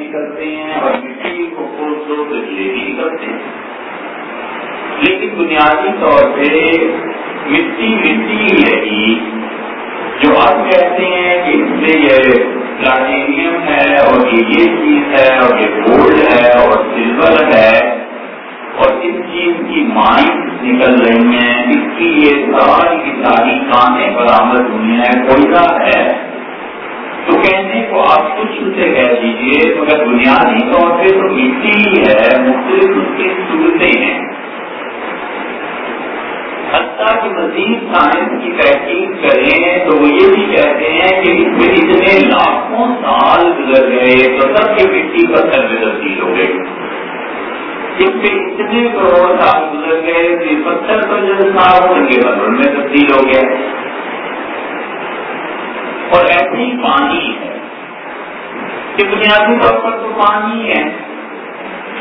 نکلتے ہیں اور مٹی کو کھول دو بھی نکلتے ہیں۔ لیکن بنیادی طور پہ مٹی مٹی رہی جو آپ کہتے ہیں کہ اس میں یہ پلاٹینیم ہے اور یہ یہ چیز ہے اور یہ گولڈ ہے اور سلور ہے اور اس چیز کی مائنڈ نکل رہی ہیں۔ اس کی یہ ساری کی ساری کانیں برآمد ہوئی ہیں۔ کوئلہ ہے۔ تو کہنے کو آپ کچھ سے کہہ دیجیے مگر بنیادی طور پہ تو مٹی ہی ہے، مختلف اس کی صورتیں ہیں۔ حتیٰ کہ مزید سائنس کی تحقیق کریں تو وہ یہ بھی کہتے ہیں کہ اس میں اتنے لاکھوں سال گزر گئے تو سب کی مٹی پتھر میں تبدیل ہو گئی۔ اس میں اتنے کروڑ سال گزر گئے پتھر پر جو سال ہو کے بدل میں تبدیل ہو گیا۔ اور ایسے ہی پانی ہے کہ بنیادی طور پر تو پانی ہے۔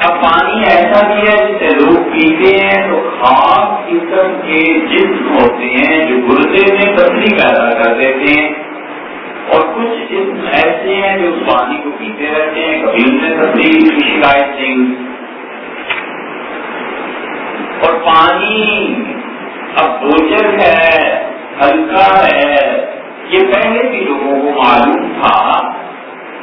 اب پانی ایسا بھی ہے جسے لوگ پیتے ہیں تو خاص قسم کے جسم ہوتے ہیں جو گردے میں پتلی پیدا کر دیتے ہیں۔ اور کچھ جسم ایسے ہیں جو اس پانی کو پیتے رہتے ہیں، کبھی ان میں تبدیل کی شکایت نہیں اور پانی اب بوجھل ہے، ہلکا ہے۔ یہ پہلے بھی لوگوں کو معلوم تھا۔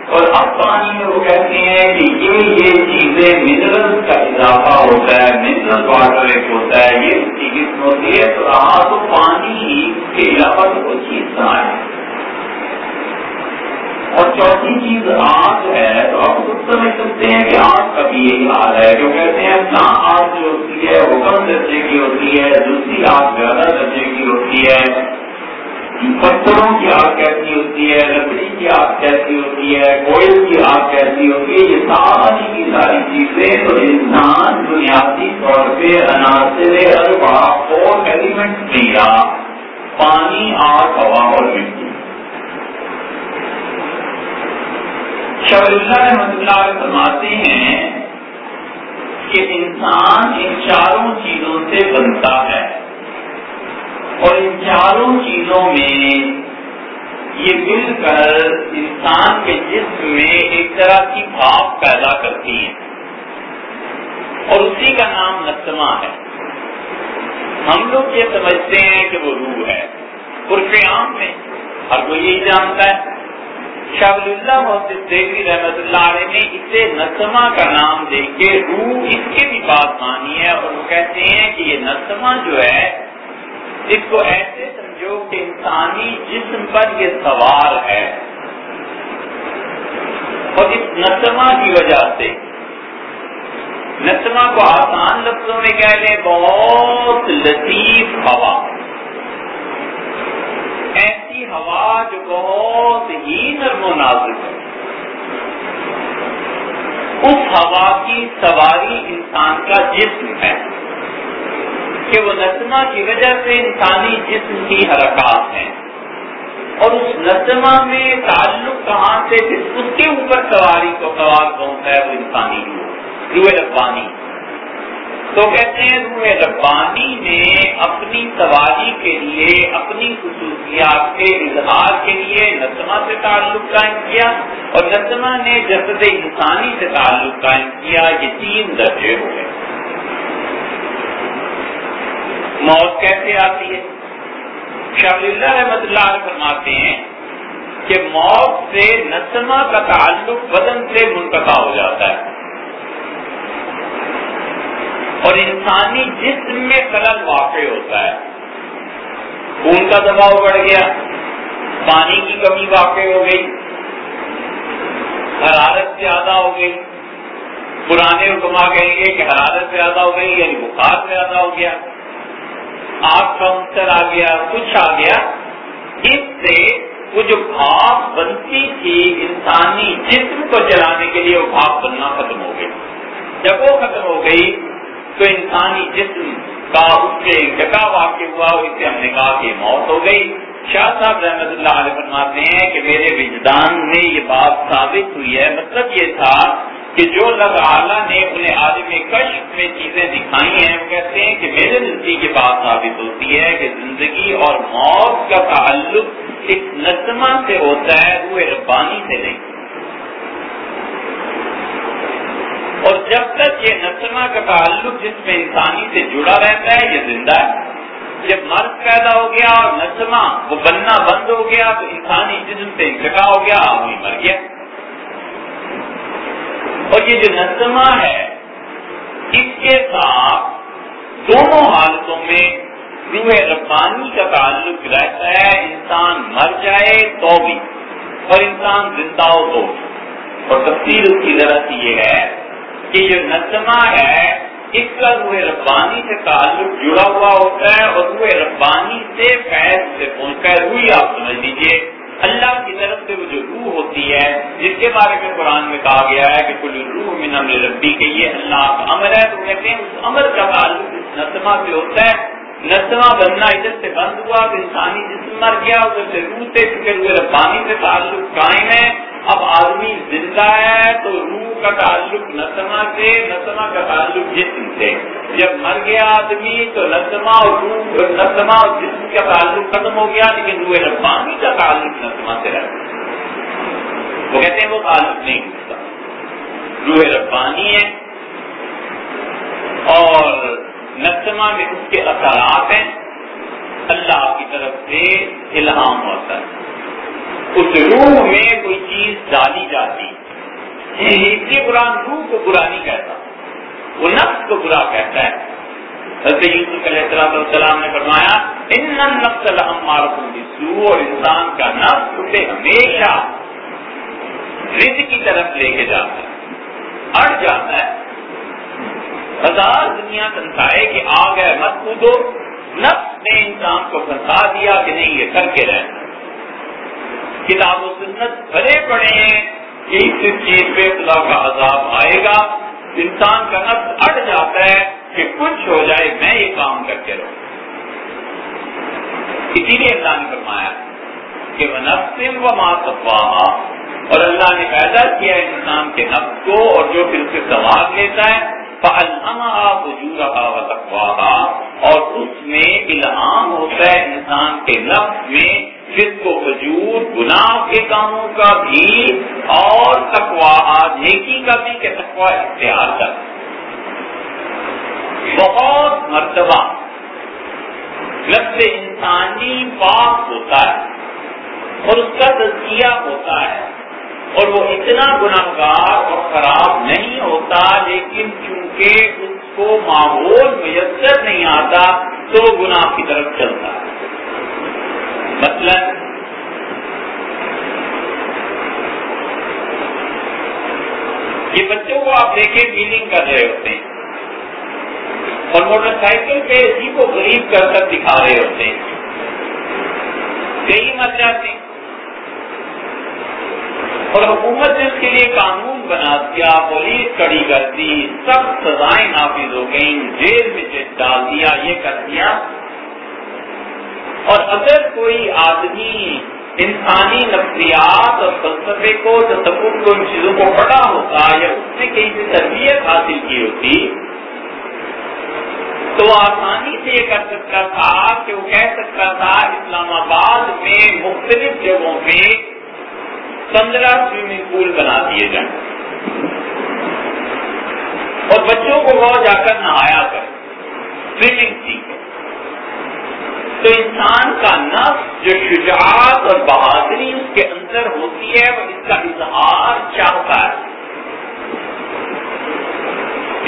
اور اب پانی میں وہ کہتے ہیں کہ یہ یہ چیزیں منرل کا اضافہ ہوتا ہے منرل واٹر ایک ہوتا ہے، یہ کی قسم ہوتی ہے۔ تو رہا تو پانی کے علاوہ تو کوئی چیز نہ ہے۔ اور چوتھی چیز آگ ہے، تو آپ خود سمجھ سکتے ہیں کہ آگ کا بھی یہی حال ہے۔ جو کہتے ہیں نہ آگ جو ہوتی ہے، وہ کم درجے کی ہوتی ہے، دوسری آگ زیادہ درجے کی ہوتی ہے۔ پتھروں کی آگ کیسی ہوتی ہے، لکڑی کی آگ کیسی ہوتی ہے کوئل کی آگ کیسی ہوتی ہے، یہ ساری کی ساری چیزیں تو انسان بنیادی طور پہ عناصر اربا فور ایلیمنٹ دیا پانی، آگ، ہوا اور مٹی۔ اللہ رحمت اللہ فرماتے ہیں کہ انسان ان چاروں چیزوں سے بنتا ہے۔ اور ان چاروں چیزوں میں یہ مل کر انسان کے جسم میں ایک طرح کی بھاپ پیدا کرتی ہیں۔ اور اسی کا نام نسما ہے۔ ہم لوگ یہ سمجھتے ہیں کہ وہ روح ہے۔ عرف عام میں ہر کوئی یہی جانتا ہے۔ شاہ اللہ محدود دیوی رحمت اللہ علیہ نے اسے نسما کا نام دے کے روح اس کے بھی بات مانی ہے اور وہ کہتے ہیں کہ یہ نسما جو ہے اس کو ایسے سمجھو کہ انسانی جسم پر یہ سوار ہے۔ اور اس نسما کی وجہ سے نسما کو آسان لفظوں میں کہہ لیں، بہت لطیف ہوا۔ ایسی ہوا جو بہت ہی نرم و نازک ہے۔ اس ہوا کی سواری انسان کا جسم ہے۔ کہ وہ نسما کی وجہ سے انسانی جسم کی حرکات ہیں۔ اور اس نسما میں تعلق کہاں سے اس کے اوپر سواری کو سوال پہنچتا ہے وہ انسانی روح ربانی۔ تو کہتے ہیں روح ربانی نے اپنی سواری کے لیے، اپنی خصوصیات کے اظہار کے لیے نسما سے تعلق قائم کیا۔ اور نسما نے جسد انسانی سے تعلق قائم کیا، یہ تین درجے ہو گئے موت کیسے آتی ہے؟ شاہ اللہ رحمت اللہ فرماتے ہیں کہ موت سے نسما کا تعلق بدن سے منقطع ہو جاتا ہے۔ اور انسانی جسم میں خلل واقع ہوتا ہے۔ خون کا دباؤ بڑھ گیا، پانی کی کمی واقع ہو گئی، حرارت زیادہ ہو گئی۔ پرانے حکما کہیں گے کہ حرارت زیادہ ہو گئی یعنی بخار زیادہ ہو گیا۔ آگ کا انسر آ گیا، کچھ آ گیا۔ اس سے وہ جو بھاپ بنتی تھی انسانی جسم کو چلانے کے لیے وہ بھاپ بننا ختم ہو گئی۔ جب وہ ختم ہو گئی تو انسانی جسم کا اس سے جگہ واقع ہوا اسے ہم نے کہا کہ موت ہو گئی۔ شاہ صاحب رحمت اللہ علیہ فرماتے ہیں کہ میرے وجدان میں یہ بات ثابت ہوئی ہے۔ مطلب یہ تھا کہ جو اللہ تعالیٰ نے انہیں عالم کشف میں چیزیں دکھائی ہیں، وہ کہتے ہیں کہ میرے نزدیک یہ بات ثابت ہوتی ہے کہ زندگی اور موت کا تعلق ایک نظمہ سے ہوتا ہے، وہ ربانی سے نہیں۔ اور جب تک یہ نسما کا تعلق جس میں انسانی سے جڑا رہتا ہے، یہ زندہ ہے۔ جب مرض پیدا ہو گیا اور نسما وہ بننا بند ہو گیا، تو انسانی جسم سے انتقا ہو گیا، آدمی مر گیا۔ اور یہ جو نسما ہے، اس کے ساتھ دونوں حالتوں میں روح ربانی کا تعلق رہتا ہے، انسان مر جائے تو بھی، اور انسان زندہ ہو تو اور تفصیل اس کی ذرا سی یہ ہے کہ جو نسما ہے، اس کا روح ربانی سے تعلق جڑا ہوا ہوتا ہے اور روح ربانی سے فیض سے پہنچتا ہے۔ روح آپ سمجھ لیجیے اللہ کی طرف سے وہ جو روح ہوتی ہے، جس کے بارے میں قرآن میں کہا گیا ہے کہ کل روح من امر ربی کے یہ اللہ کا امر ہے۔ تو کہتے ہیں، اس امر کا تعلق اس نسما سے ہوتا ہے۔ نسما بننا ادھر سے بند ہوا، تو انسانی جسم مر گیا، ادھر سے روح سے پھر ہوئے ربانی سے تعلق قائم ہے۔ اب آدمی زندہ ہے تو روح کا تعلق نسما سے نسما کا تعلق جسم سے۔ جب مر گیا آدمی تو نسما اور روح نسما اور جسم کا تعلق ختم ہو گیا، لیکن روح ربانی کا تعلق نسما سے رہتا وہ کہتے ہیں وہ تعلق نہیں ہوتا روح ربانی ہے اور نسما میں اس کے اثرات ہیں۔ اللہ کی طرف سے الہام ہوتا ہے۔ اس روح میں کوئی چیز ڈالی جاتی۔ اس لیے قرآن روح کو برا نہیں کہتا، وہ نفس کو برا کہتا ہے۔ حضرت یوسف علیہ السلام نے فرمایا، ان نفس الحمار سو اور انسان کا نفس اسے ہمیشہ رد کی طرف لے کے جاتا ہے، اڑ جاتا ہے۔ ہزار دنیا سنسائے کہ آ گئے، مت کودو۔ نفس نے انسان کو پھنسا دیا کہ نہیں، یہ کر کے رہنا کتاب و سنت بھرے پڑے ہیں کہ اس چیز پہ خدا کا عذاب آئے گا۔ انسان کا نفس اڑ جاتا ہے کہ کچھ ہو جائے، میں یہ کام کر کے رہوں۔ اسی لیے اللہ نے فرمایا کہ وہ نفس و ماں اور اللہ نے پیدا کیا انسان کے نفس کو اور جو پھر سے سوال لیتا ہے اور اس میں الہام ہوتا ہے انسان کے لفظ میں، جس کو وجود گناہ کے کاموں کا بھی اور تقوا نیکی کا بھی کہ تقوا اختیار کر۔ بہت مرتبہ لفظ انسانی پاک ہوتا ہے اور اس کا تجزیہ ہوتا ہے۔ اور وہ اتنا گناہ گار اور خراب نہیں ہوتا، لیکن چونکہ اس کو ماحول میسر نہیں آتا، تو وہ گناہ کی طرف چلتا ہے۔ مطلب یہ بچوں کو آپ دیکھیں ڈیلنگ کر رہے ہوتے ہیں۔ اور موٹر سائیکل پہ اسی کو غریب کر کر دکھا رہے ہوتے ہیں۔ کئی مر جاتے ہیں۔ اور حکومت نے اس کے لیے قانون بنا دیا، پولیس کڑی کر دی سب سزائیں نافذ ہو گئیں، جیل میں ڈال دیا، یہ کر دیا۔ اور اگر کوئی آدمی انسانی نفسیات اور فلسفے کو، تصور کو ان چیزوں کو پڑھا ہوتا یا اس نے کہیں سے تربیت حاصل کی ہوتی، تو آسانی سے یہ کر سکتا تھا کہ وہ کہہ سکتا تھا اسلام آباد میں مختلف جگہوں پہ پندرہ سوئمنگ پول بنا دیے جائیں۔ اور بچوں کو وہ جا کر نہایا کر سوئمنگ سیکھے تو انسان کا نفس جو شجاعت اور بہادری اس کے اندر ہوتی ہے، وہ اس کا اظہار چاہتا ہے۔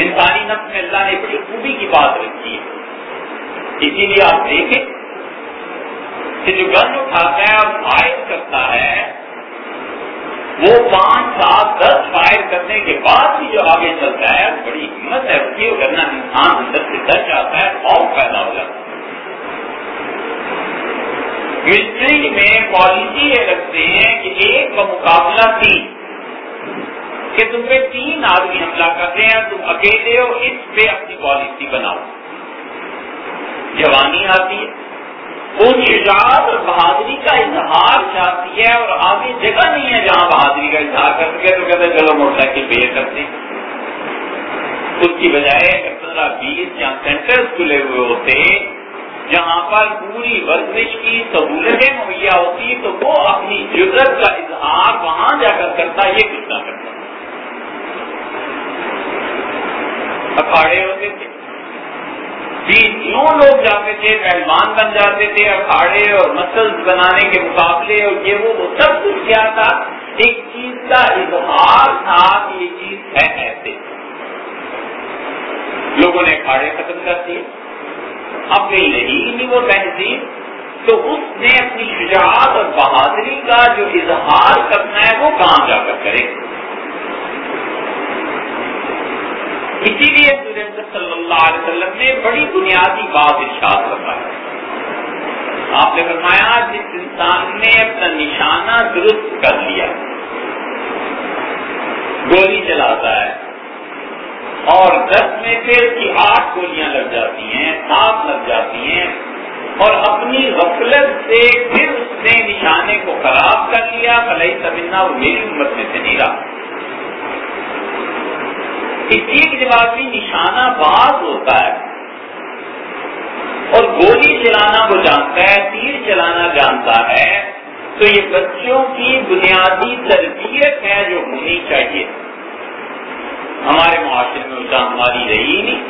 انسانی نفس میں اللہ نے بڑی خوبی کی بات رکھی۔ ہے اسی لیے آپ دیکھیں کہ جو گن اٹھاتا ہے اور فائر کرتا ہے وہ پانچ سات دس فائر کرنے کے بعد بھی جو آگے چلتا ہے، بڑی ہمت ہے اس کی کرنا انسان اندر سے ڈر جاتا ہے، خوف پیدا ہو جاتا ہے۔ ملٹری میں پالیسی یہ رکھتے ہیں کہ ایک کا مقابلہ تین کہ تم پہ تین آدمی حملہ کرتے ہیں، تم اکیلے ہو، اس پہ اپنی پالیسی بناؤ۔ جوانی آتی ہے۔ وہ شجاعت اور بہادری کا اظہار چاہتی ہے اور آگے جگہ نہیں ہے جہاں بہادری کا اظہار کر سکے تو کہتے چلو موٹر سائیکل پہ کرتے اس کی بجائے پندرہ بیس یا سینٹر کھلے ہوئے ہوتے جہاں پر پوری ورزش کی سہولتیں مہیا ہوتی تو وہ اپنی جرت کا اظہار وہاں جا کر کرتا یہ کچھ نہ کرتا اکھاڑے ہوتے تھے بیس یوں لوگ جاتے تھے، پہلوان بن جاتے تھے، اکھاڑے اور مسل بنانے کے مقابلے اور یہ وہ سب کچھ کیا تھا۔ ایک چیز کا اظہار تھا کہ یہ چیز ہے ایسے۔ لوگوں نے اکھاڑے ختم کر دیے۔ اب نہیں نہیں وہ تہذیب۔ تو اس نے اپنی شجاعت اور بہادری کا جو اظہار کرنا ہے، وہ کہاں جا کر کرے؟ اسی لیے صلی اللہ علیہ وسلم نے بڑی بنیادی بات ارشاد ہے آپ نے فرمایا جس انسان نے اپنا نشانہ درست کر لیا، گولی چلاتا ہے اور دس میں سے اس کی آٹھ گولیاں لگ جاتی ہیں، سات لگ جاتی ہیں اور اپنی غفلت سے پھر اس نے نشانے کو خراب کر لیا بھلائی سمجھنا وہ میری امت میں سے نہیں رہا۔ اسی کے جواب نشانہ باز ہوتا ہے اور گولی چلانا وہ جانتا ہے، تیر چلانا جانتا ہے، تو یہ بچوں کی بنیادی تربیت ہے جو ہونی چاہیے۔ ہمارے معاشرے میں اس ہماری رہی نہیں۔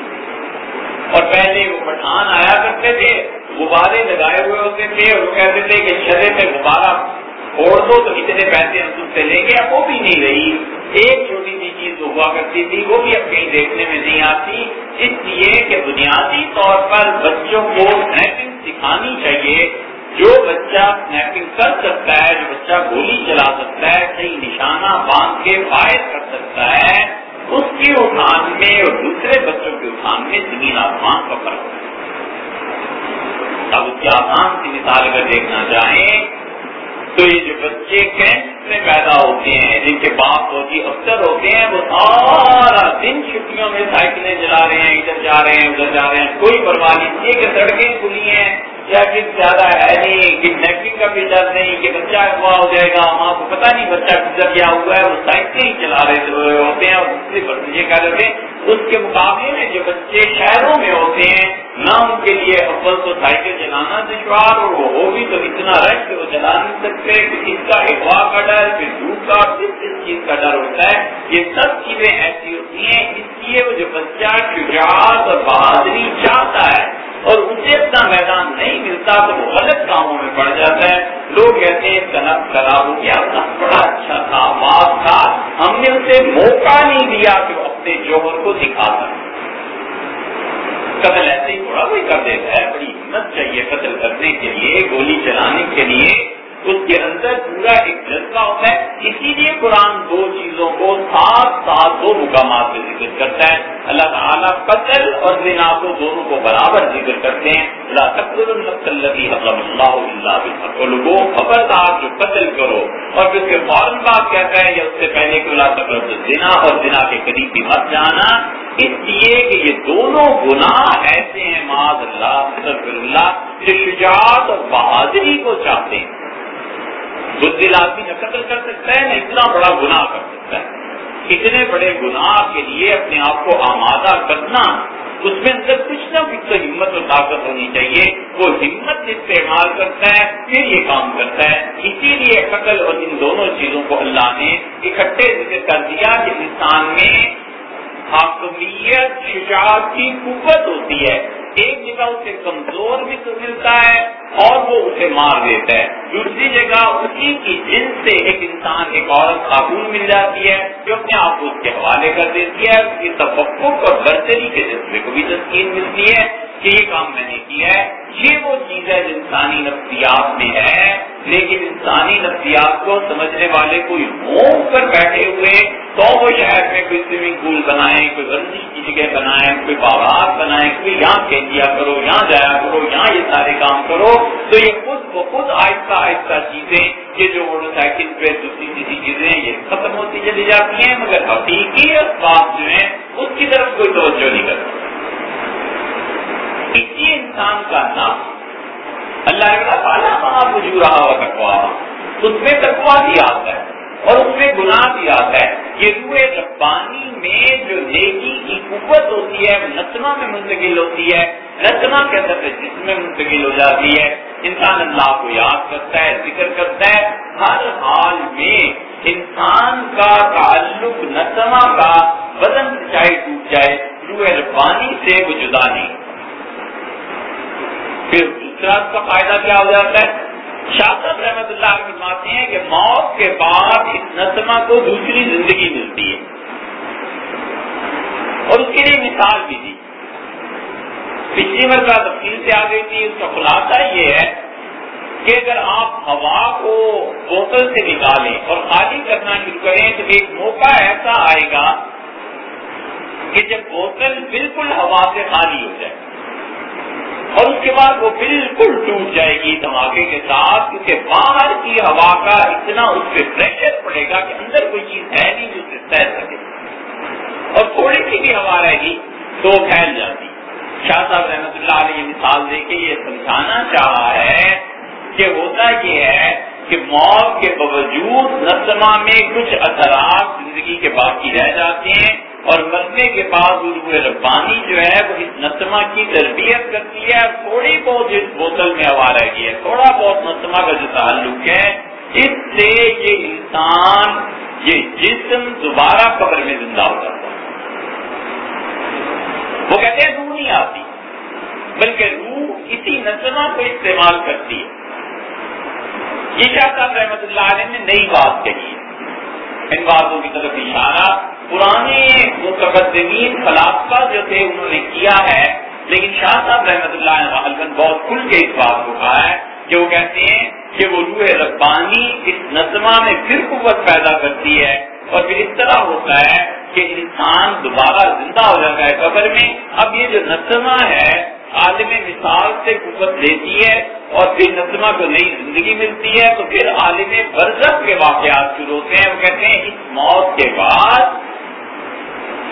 اور پہلے وہ پٹھان آیا کرتے تھے، غبارے لگائے ہوئے ہوتے تھے اور وہ کہتے تھے کہ شرے پہ غبارہ پھوڑ دو تو اتنے پیسے ہم تم سے لیں گے، اب وہ بھی نہیں رہی۔ ایک چھوٹی سی چیز ہوا کرتی تھی، وہ بھی اب کہیں دیکھنے میں نہیں آتی۔ اس لیے کہ بنیادی طور پر بچوں کو اسنیپنگ سکھانی چاہیے۔ جو بچہ اسنیپنگ کر سکتا ہے، جو بچہ گولی چلا سکتا ہے صحیح نشانہ باندھ کے فائر کر سکتا ہے، اس کی اٹھان میں اور دوسرے بچوں کے اٹھان میں زمین آسمان کا فرق اب اس کی آسان سی مثال اگر دیکھنا چاہیں تو یہ جو بچے کیمپ میں پیدا ہوتے ہیں، جن کے باپ ہوتی افسر ہوتے ہیں، وہ سارا دن چھٹیوں میں سائیکلیں چلا رہے ہیں، ادھر جا رہے ہیں، ادھر جا رہے ہیں، کوئی پرواہ نہیں۔ کہ سڑکیں کھلی ہیں یا کس زیادہ ہے نہیں، کہ کا بھی ڈر نہیں، کہ بچہ اغوا ہو جائے گا، ماں کو پتا نہیں بچہ کدھر کیا ہوا ہے، وہ سائیکل ہی چلا رہے ہوتے ہیں اور دوسرے بچے کیا کرتے ہیں، اس کے مقابلے میں جو بچے شہروں میں ہوتے ہیں، نہ ان کے لیے اول تو سائیکل چلانا دشوار اور وہ ہو بھی تو اتنا رش وہ چلا نہیں سکتے اس کا اغوا کا ڈر پھر دودھ کا کس کس چیز کا ڈر ہوتا ہے، یہ سب چیزیں ایسی ہوتی ہیں، اس لیے وہ جو بچہ شجاعت اور بہادری چاہتا ہے اور اسے اپنا میدان نہیں ملتا، تو وہ غلط کاموں میں پڑ جاتا ہے۔ لوگ کہتے ہیں، کنک خراب ہو گیا بڑا اچھا تھا بات تھا، ہم نے اسے موقع نہیں دیا کہ وہ اپنے جوہر کو دکھا سکے۔ قتل ایسے ہی تھوڑا کوئی کر دیتا ہے، بڑی ہمت چاہیے قتل کرنے کے لیے، گولی چلانے کے لیے۔ اس کے اندر پورا ایک جذبہ ہوتا ہے۔ اسی لیے قرآن دو چیزوں کو ساتھ ساتھ دو مقامات پہ ذکر کرتا ہے۔ اللہ تعالیٰ قتل اور زنا کو دونوں کو برابر ذکر کرتے ہیں۔ اللہ تقرر اللہ خبردار جو قتل کرو۔ اور پھر اس کے فوراً بات کہتا ہے یا اس سے پہلے کہ اللہ تقرب زنا اور زنا کے قریب بھی مت جانا۔ اس لیے کہ یہ دونوں گناہ ایسے ہیں، معاذ اللہ اللہ، جو شجاعت اور بہادری کو چاہتے ہیں۔ بزدل آدمی نہ قتل کر سکتا ہے، نہ اتنا بڑا گناہ کر سکتا ہے۔ اتنے بڑے گناہ کے لیے اپنے آپ کو آمادہ کرنا، اس میں اندر کچھ نہ کچھ تو ہمت اور طاقت ہونی چاہیے۔ وہ ہمت استعمال کرتا ہے، پھر یہ کام کرتا ہے۔ اسی لیے قتل اور ان دونوں چیزوں کو اللہ نے اکٹھے ذکر کر دیا کہ انسان میں حاکمیت، شجاعت کی قوت ہوتی ہے۔ ایک جگہ اسے کمزور بھی تو ملتا ہے اور وہ اسے مار دیتا ہے۔ دوسری جگہ اسی کی جن سے ایک انسان، ایک عورت خاتون مل جاتی ہے، جو اپنے آپ کو اس کے حوالے کر دیتی ہے۔ اس کی تفق اور برتری کے جذبے کو بھی تسکین ملتی ہے۔ کہ یہ کام میں نے کیا ہے۔ یہ وہ چیز ہے جو انسانی نفسیات میں ہے، لیکن انسانی نفسیات کو سمجھنے والے کوئی ہوم کر بیٹھے ہوئے تو وہ شہر میں کوئی سوئمنگ پول بنائے کوئی ورزش کی جگہ بنائے کوئی باغات بنائے کوئی یہاں کھیل دیا کرو، یہاں جایا کرو، یہاں یہ سارے کام کرو، تو یہ خود بخود آہستہ آہستہ چیزیں یہ جو موٹر سائیکل پہ دوسری تیسری چیزیں یہ ختم ہوتی چلی جاتی ہیں، مگر حقیقی اسباب جو ہیں، اس کی طرف کوئی توجہ نہیں کرتا اسی انسان کا نام اللہ تعالیٰ وہاں مجھو رہا ہوا تکوا اس میں تکوا بھی آتا ہے اور اس میں گناہ بھی آتا ہے۔ یہ روئے ربانی میں جو نیکی کی قوت ہوتی ہے نتنا میں منتقل ہوتی ہے۔ نتنا کے اندر جسم میں منتقل ہو جاتی ہے۔ انسان اللہ کو یاد کرتا ہے، ذکر کرتا ہے۔ ہر حال میں انسان کا تعلق نتما کا، بدن چاہے ٹوٹ جائے، روح ربانی سے وہ جدا نہیں۔ پھر دوسرا اس کا فائدہ کیا ہو جاتا ہے؟ شاہ صاحب رحمت اللہ فرماتے ہیں کہ موت کے بعد اس نسمہ کو دوسری زندگی ملتی ہے۔ اور اس کے لیے مثال بھی دی۔ پچھلی مرتبہ تفصیل سے آ گئی تھی، اس کا خلاصہ یہ ہے کہ اگر آپ ہوا کو بوتل سے نکالیں اور خالی کرنا شروع کریں تو ایک موقع ایسا آئے گا کہ جب بوتل بالکل ہوا سے خالی ہو جائے۔ اور اس کے بعد وہ بالکل ٹوٹ جائے گی دھماکے کے ساتھ، کیونکہ باہر کی ہوا کا اتنا اس پہ پریشر پڑے گا کہ اندر کوئی چیز ہے نہیں جو اسے سہ سکے۔ اور تھوڑی سی بھی ہوا رہے گی تو پھیل جاتی۔ شاہ صاحب رحمت اللہ علیہ مثال دے کے یہ سمجھانا چاہا ہے کہ ہوتا یہ ہے کہ موت کے باوجود نسما میں کچھ اثرات زندگی کے باقی رہ جاتے ہیں۔ اور مرنے کے بعد روح ربانی جو ہے وہ اس نسما کی تربیت کرتی ہے۔ اور تھوڑی بہت اس بوتل میں ہوا رہ گئی ہے۔ تھوڑا بہت نسما کا جو تعلق ہے، اس سے یہ انسان، یہ جسم دوبارہ قبر میں زندہ ہو جاتا ہے۔ وہ کہتے ہیں روح نہیں آتی، بلکہ روح اسی نسما کو استعمال کرتی ہے۔ یہ شاہ صاحب رحمت اللہ علیہ نے نئی بات کہی ہے۔ ان باتوں کی طرف اشارہ پرانے متقدمین فلاسفہ جو تھے انہوں نے کیا ہے، لیکن شاہ صاحب رحمت اللہ علیہ بہت کھل کے اس بات کو کہا ہے کہ وہ کہتے ہیں کہ وہ روح ربانی اس نظمہ میں پھر قوت پیدا کرتی ہے اور پھر اس طرح ہوتا ہے کہ انسان دوبارہ زندہ ہو جاتا ہے قبر میں۔ اب یہ جو نسمہ ہے، عالم مثال سے قوت لیتی ہے اور پھر نسمہ کو نئی زندگی ملتی ہے، تو پھر عالم برزخ کے واقعات شروع ہوتے ہیں۔ وہ کہتے ہیں اس موت کے بعد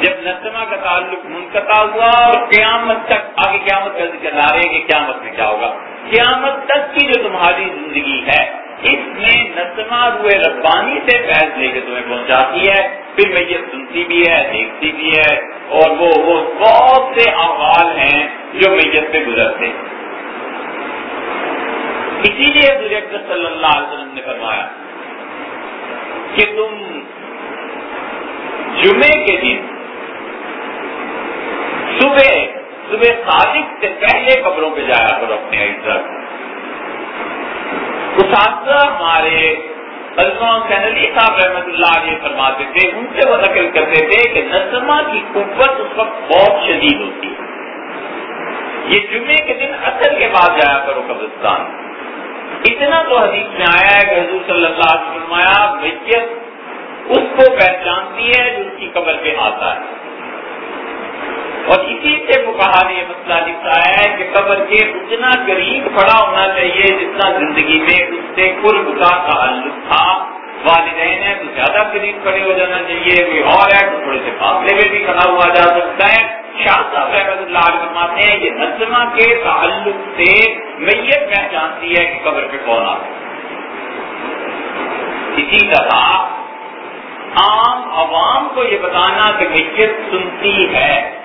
جب نسمہ کا تعلق منقطع ہوا اور قیامت تک آگے قیامت کا ذکر لا رہے ہیں کہ قیامت میں کیا ہوگا؟ قیامت تک کی جو تمہاری زندگی ہے، اس میں نسما روح ربانی سے فیض لے کے تمہیں پہنچاتی ہے، پھر میت سنتی بھی ہے، دیکھتی بھی ہے، اور وہ وہ بہت سے احوال ہیں جو میت پہ گزرتے ہیں۔ اسی لیے ڈائریکٹر صلی اللہ علیہ وسلم نے فرمایا کہ تم جمعے کے دن صبح صبح صادق سے پہلے قبروں پہ جایا کرو اپنے عزت۔ اساتذہ ہمارے علی صاحب رحمۃ اللہ علیہ فرماتے تھے، ان سے وہ نقل کرتے تھے کہ نسما کی قوت اس وقت بہت شدید ہوتی۔ ہے یہ جمعے کے دن اصل کے بعد جایا کرو قبرستان۔ اتنا تو حدیث میں آیا ہے کہ حضور صلی اللہ علیہ وسلم فرمایا، میت اس کو پہچانتی ہے جو اس کی قبر پہ آتا ہے۔ اور اسی سے وہ یہ مسئلہ لکھا ہے کہ قبر کے اتنا قریب کھڑا ہونا چاہیے جتنا زندگی میں اس سے قرب کا تعلق تھا۔ والدین ہے تو زیادہ قریب کھڑے ہو جانا چاہیے، کوئی اور ہے تو تھوڑے سے فاصلے میں بھی کھڑا ہوا جا سکتا ہے۔ شاہ صاحب رحمت اللہ علیہ فرماتے ہیں، یہ نظمہ کے تعلق سے میت پہچانتی ہے کہ قبر پہ کون آتا اسی طرح عام عوام کو یہ بتانا کہ میت سنتی ہے۔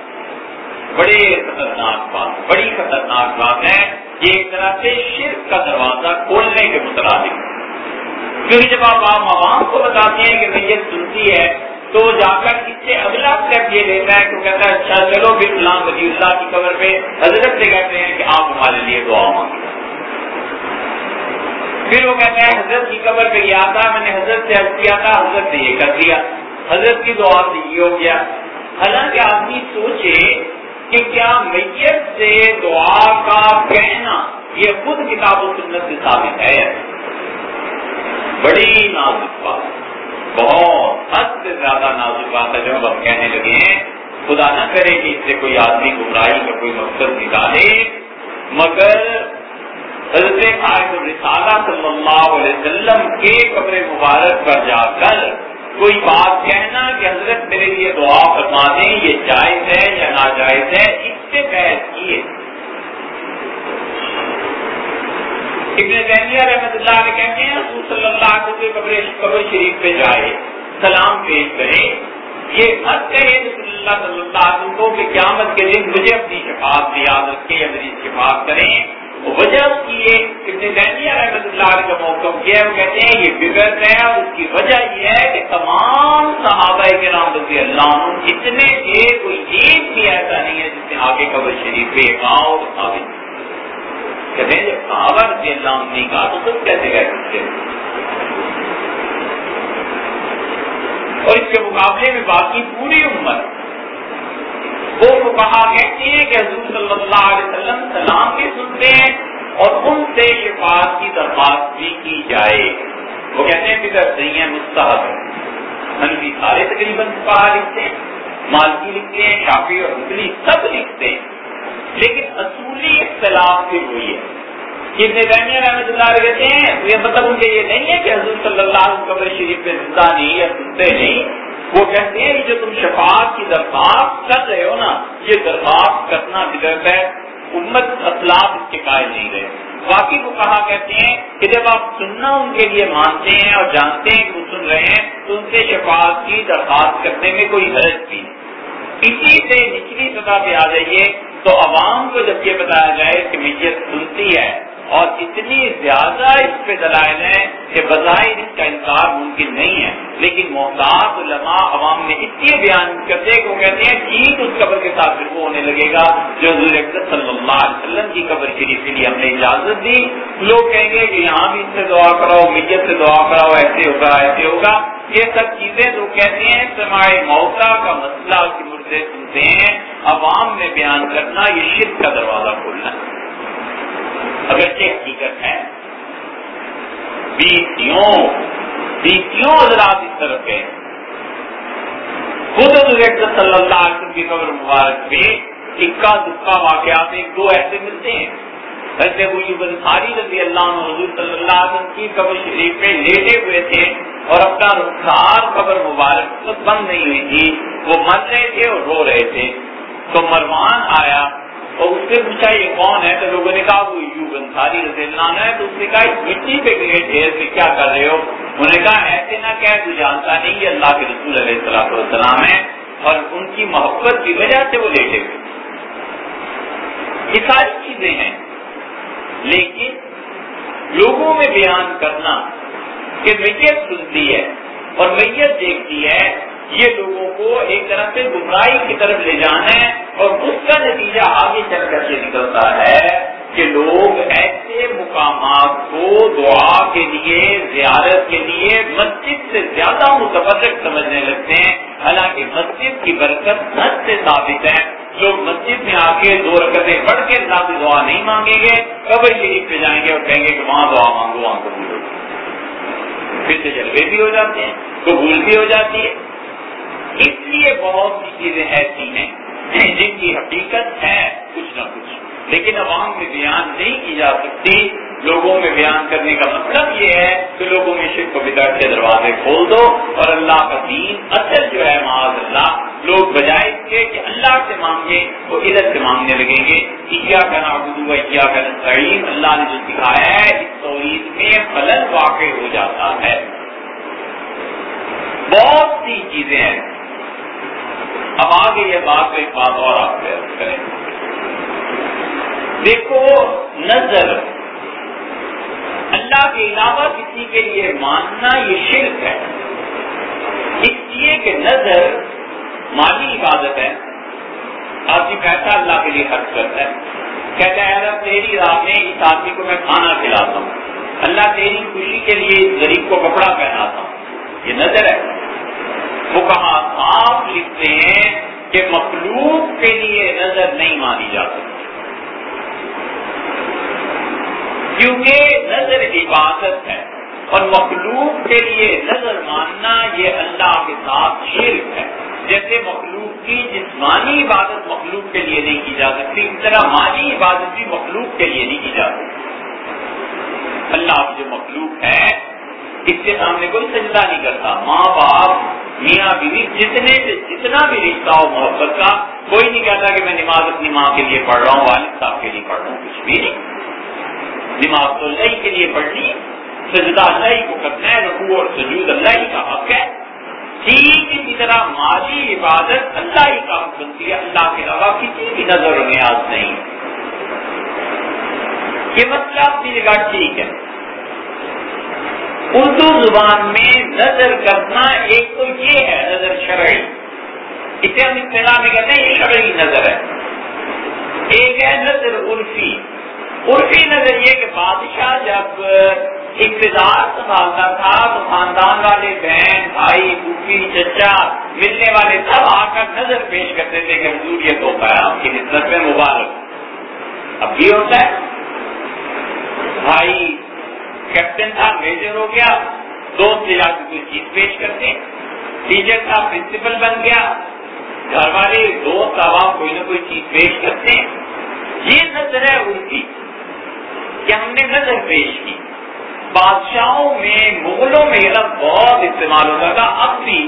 بڑے خطرناک بات، بڑی خطرناک بات ہے یہ ایک طرح سے شرک کا دروازہ کھولنے کے مترادف کیونکہ جب آپ عام عوام کو بتاتے ہیں کہ میت سنتی ہے، تو جا کر اس سے اگلا اسٹیپ یہ لیتا ہے کہ کہتا ہے اچھا چلو پھر غلام ولی اللہ کی قبر پہ حضرت سے کہتے ہیں کہ آپ ہمارے لیے دعا مانگے پھر وہ کہتے ہیں حضرت کی قبر پہ گیا تھا، میں نے حضرت سے حل کیا تھا، حضرت نے یہ کر دیا۔ حضرت کی دعا سے یہ ہو گیا۔ حالانکہ آدمی سوچے کہ کیا میت سے دعا کا کہنا یہ خود کتاب و سنت سے ثابت ہے؟ بڑی نازک بات، بہت حد سے زیادہ نازک بات ہے۔ جو ہم کہنے لگے ہیں، خدا نہ کرے کہ اس سے کوئی آدمی گمراہی کا کوئی مقصد نکالے، مگر حضرت الرسالہ صلی اللہ علیہ وسلم کے قبر مبارک پر جا کر کوئی بات کہنا کہ حضرت میرے لیے دعا فرما دیں، یہ جائز ہے یا ناجائز ہے، اس سے بحث کیے۔ ابن تیمیہ رحمت اللہ علیہ کہتے ہیں، حضور صلی اللہ علیہ وسلم قبر قبر شریف پہ جائے، سلام پیش کرے یہ مت کہے رسول اللہ صلی اللہ علیہ وسلم کو کہ قیامت کے دن مجھے اپنی شفاعت بھی یاد رکھے یا میری شفاعت کریں۔ وجہ اس کی یہ ابن دینیا رحمت اللہ علیہ کا موقف یہ ہے، وہ کہتے ہیں یہ بگڑ ہے اور اس کی وجہ یہ ہے کہ تمام صحابہ کے نام رضی اللہ عنہ جتنے تھے کوئی ایک بھی ایسا نہیں ہے جس نے آگے قبر شریف پہ گاؤں ثابت کہتے ہیں، جب صحابہ رضی اللہ عنہ نہیں کہا تو سب کیسے کہہ سکتے اور اس کے مقابلے میں باقی پوری امت وہ کہا کہتے ہیں کہ حضور صلی اللہ علیہ وسلم سلام بھی سنتے ہیں اور ان سے شفاعت کی درخواست بھی کی جائے۔ وہ کہتے ہیں، فکر نہیں ہے، مستحب منفی سارے تقریباً کہا لکھتے ہیں، مالکی لکھتے ہیں شافی اور حسلی سب لکھتے ہیں۔ لیکن اصولی اختلاف پھر ہوئی ہے۔ کتنے بہنیاں رحمت اللہ علیہ کہتے ہیں یہ مطلب ان کے یہ نہیں ہے کہ حضور صلی اللہ علیہ قبر شریف پہ زندہ نہیں یا سنتے نہیں۔ وہ کہتے ہیں کہ جو تم شفاعت کی درخواست کر رہے ہو نا، یہ درخواست کرنا بگڑ ہے، امت اسلاف اس کے قائل نہیں رہے۔ باقی کو کہا کہتے ہیں کہ جب آپ سننا ان کے لیے مانتے ہیں اور جانتے ہیں کہ وہ سن رہے ہیں، تو ان سے شفاعت کی درخواست کرنے میں کوئی حرج بھی نہیں۔ اسی سے نچلی سطح پہ آ جائیے تو عوام کو جب یہ بتایا جائے کہ میت سنتی ہے اور اتنی زیادہ اس پہ دلائل ہیں کہ بظاہر اس کا انکار ممکن نہیں ہے۔ لیکن محتاط علماء عوام میں اس لیے بیان کرتے کہ وہ کہتے ہیں ٹھیک اس قبر کے ساتھ پھر وہ ہونے لگے گا جو حضور صلی اللہ علیہ وسلم کی قبر شریف کے لیے ہم نے اجازت دی۔ لوگ کہیں گے کہ یہاں بھی اس سے دعا کراؤ، میت سے دعا کراؤ، ایسے ہوگا ایسے ہوگا۔ یہ سب چیزیں جو کہتے ہیں سمائے موتا کا مسئلہ کی مردے سنتے ہیں۔ عوام میں بیان کرنا، یہ شرک کا دروازہ کھولنا۔ ہے اگرچہ حقیقت ہے بیتیوں بیتیوں حضرات اس طرف گئے خود ڈائریکٹر صلی اللہ علیہ وسلم کی قبر مبارک میں اکا دکا واقعات ایک دو ایسے ملتے ہیں۔ ویسے وہ انصاری رضی اللہ عنہ حضور صلی اللہ علیہ وسلم کی قبر شریف میں لیٹے ہوئے تھے اور اپنا رخسار قبر مبارک بند نہیں ہوئی تھی۔ وہ مر رہے تھے اور رو رہے تھے۔ تو مروان آیا اور اس سے پوچھا یہ کون ہے؟ تو لوگوں نے کہا وہ یو انصاری رضی اللہ عنہ ہے۔ تو اس نے کہا اس مٹی پہ گئے ڈھیر سے کیا کر رہے ہو؟ انہوں نے کہا ایسے نہ کہ تو جانتا نہیں یہ اللہ کے رسول علیہ السلام والسلام ہے اور ان کی محبت کی وجہ سے وہ لیٹے ہوئے یہ ساری چیزیں ہیں۔ لیکن لوگوں میں بیان کرنا کہ میت سنتی ہے اور میت دیکھتی ہے، یہ لوگوں کو ایک طرح سے گمراہی کی طرف لے جانا ہے اور اس کا نتیجہ آگے چل کر کے نکلتا ہے کہ لوگ ایسے مقامات کو دعا کے لیے، زیارت کے لیے مسجد سے زیادہ متفرق سمجھنے لگتے ہیں۔ حالانکہ مسجد کی برکت سچ سے ثابت ہے۔ لوگ مسجد میں آ کے دو رکعتیں پڑھ کے اللہ سے دعا نہیں مانگیں گے قبر شریف پہ جائیں گے اور کہیں گے کہ وہاں دعا مانگو، وہاں قبول ہو پھر سے بھی ہو جاتے ہیں، قبول بھی ہو جاتی ہے۔ اس لیے بہت سی چیزیں ایسی ہیں جن کی حقیقت ہے کچھ نہ کچھ۔ لیکن عوام میں بیان نہیں کی جا سکتی۔ لوگوں میں بیان کرنے کا مطلب یہ ہے کہ لوگوں میں شرک بدعت کے دروازے کھول دو اور اللہ کا دین اصل جو ہے معاذ اللہ۔ لوگ بجائے اس کے کہ اللہ سے مانگے وہ ادھر سے مانگنے لگیں گے۔ کیا کا نابو کیا کا نسعیم اللہ نے جو سکھایا ہے، اس توحید میں فلن واقع ہو جاتا ہے۔ بہت سی چیزیں ہیں۔ اب آگے یہ بات ایک بات اور آپ کریں۔ دیکھو نظر اللہ کے علاوہ کسی کے لیے ماننا یہ شرک ہے۔ اس لیے کہ نظر مالی عبادت ہے۔ آدمی پیسہ اللہ کے لیے خرچ کرتا ہے۔ کہتا ہے اگر تیری راہ میں اس آدمی کو میں کھانا کھلاتا ہوں۔ اللہ تیری خوشی کے لیے اس غریب کو کپڑا پہناتا ہوں۔ یہ نظر ہے۔ وہ کہاں آپ لکھتے ہیں کہ مخلوق کے لیے نظر نہیں مانی جا سکتی۔ کیونکہ نظر عبادت ہے اور مخلوق کے لیے نظر ماننا یہ اللہ کے ساتھ شرک ہے۔ جیسے مخلوق کی جسمانی عبادت مخلوق کے لیے نہیں کی جا سکتی، اس طرح مانی عبادت بھی مخلوق کے لیے نہیں کی جا سکتی۔ اللہ جو مخلوق ہے اس کے سامنے کوئی سجدہ نہیں کرتا۔ ماں باپ، میاں، بیوی، جتنے سے جتنا بھی رشتہ ہو محبت کا، کوئی نہیں کہتا کہ میں نماز اپنی ماں کے لیے پڑھ رہا ہوں، والد صاحب کے لیے پڑھ رہا ہوں، کچھ بھی نہیں۔ نماز تو اللہ کے لیے پڑھنی، سجدہ اللہ کو کرنا ہے، رکوع اور سجود اللہ ہی کا حق ہے۔ ٹھیک اسی طرح مالی عبادت اللہ ہی کا حق بنتی ہے۔ اللہ کے علاوہ کسی بھی نظر و نیاز نہیں۔ یہ مسئلہ اپنی جگہ ٹھیک ہے۔ اردو زبان میں نظر کرنا ایک تو یہ ہے، نظر شرعی۔ اسے ہم اطلاع میں کہتے ہیں، یہ شرعی نظر ہے۔ ایک ہے نظر عرفی۔ عرفی نظر یہ کہ بادشاہ جب اقتدار سنبھالتا تھا تو خاندان والے بہن، بھائی، پھوپھی، چچا ملنے والے سب آ کر نظر پیش کرتے تھے کہ حضور یہ تو ہے کی نسبت میں مبارک۔ اب یہ ہوتا ہے بھائی کیپٹن تھا میجر ہو گیا دوست سے جا کوئی چیز پیش کرتے ٹیچر تھا پرنسپل بن گیا گھر والے دوست عوام کوئی نہ کوئی چیز پیش کرتے یہ نظر ہے ان کی کہ ہم نے نظر پیش کی بادشاہوں میں مغلوں میں یہ لفظ بہت استعمال ہوتا تھا اب بھی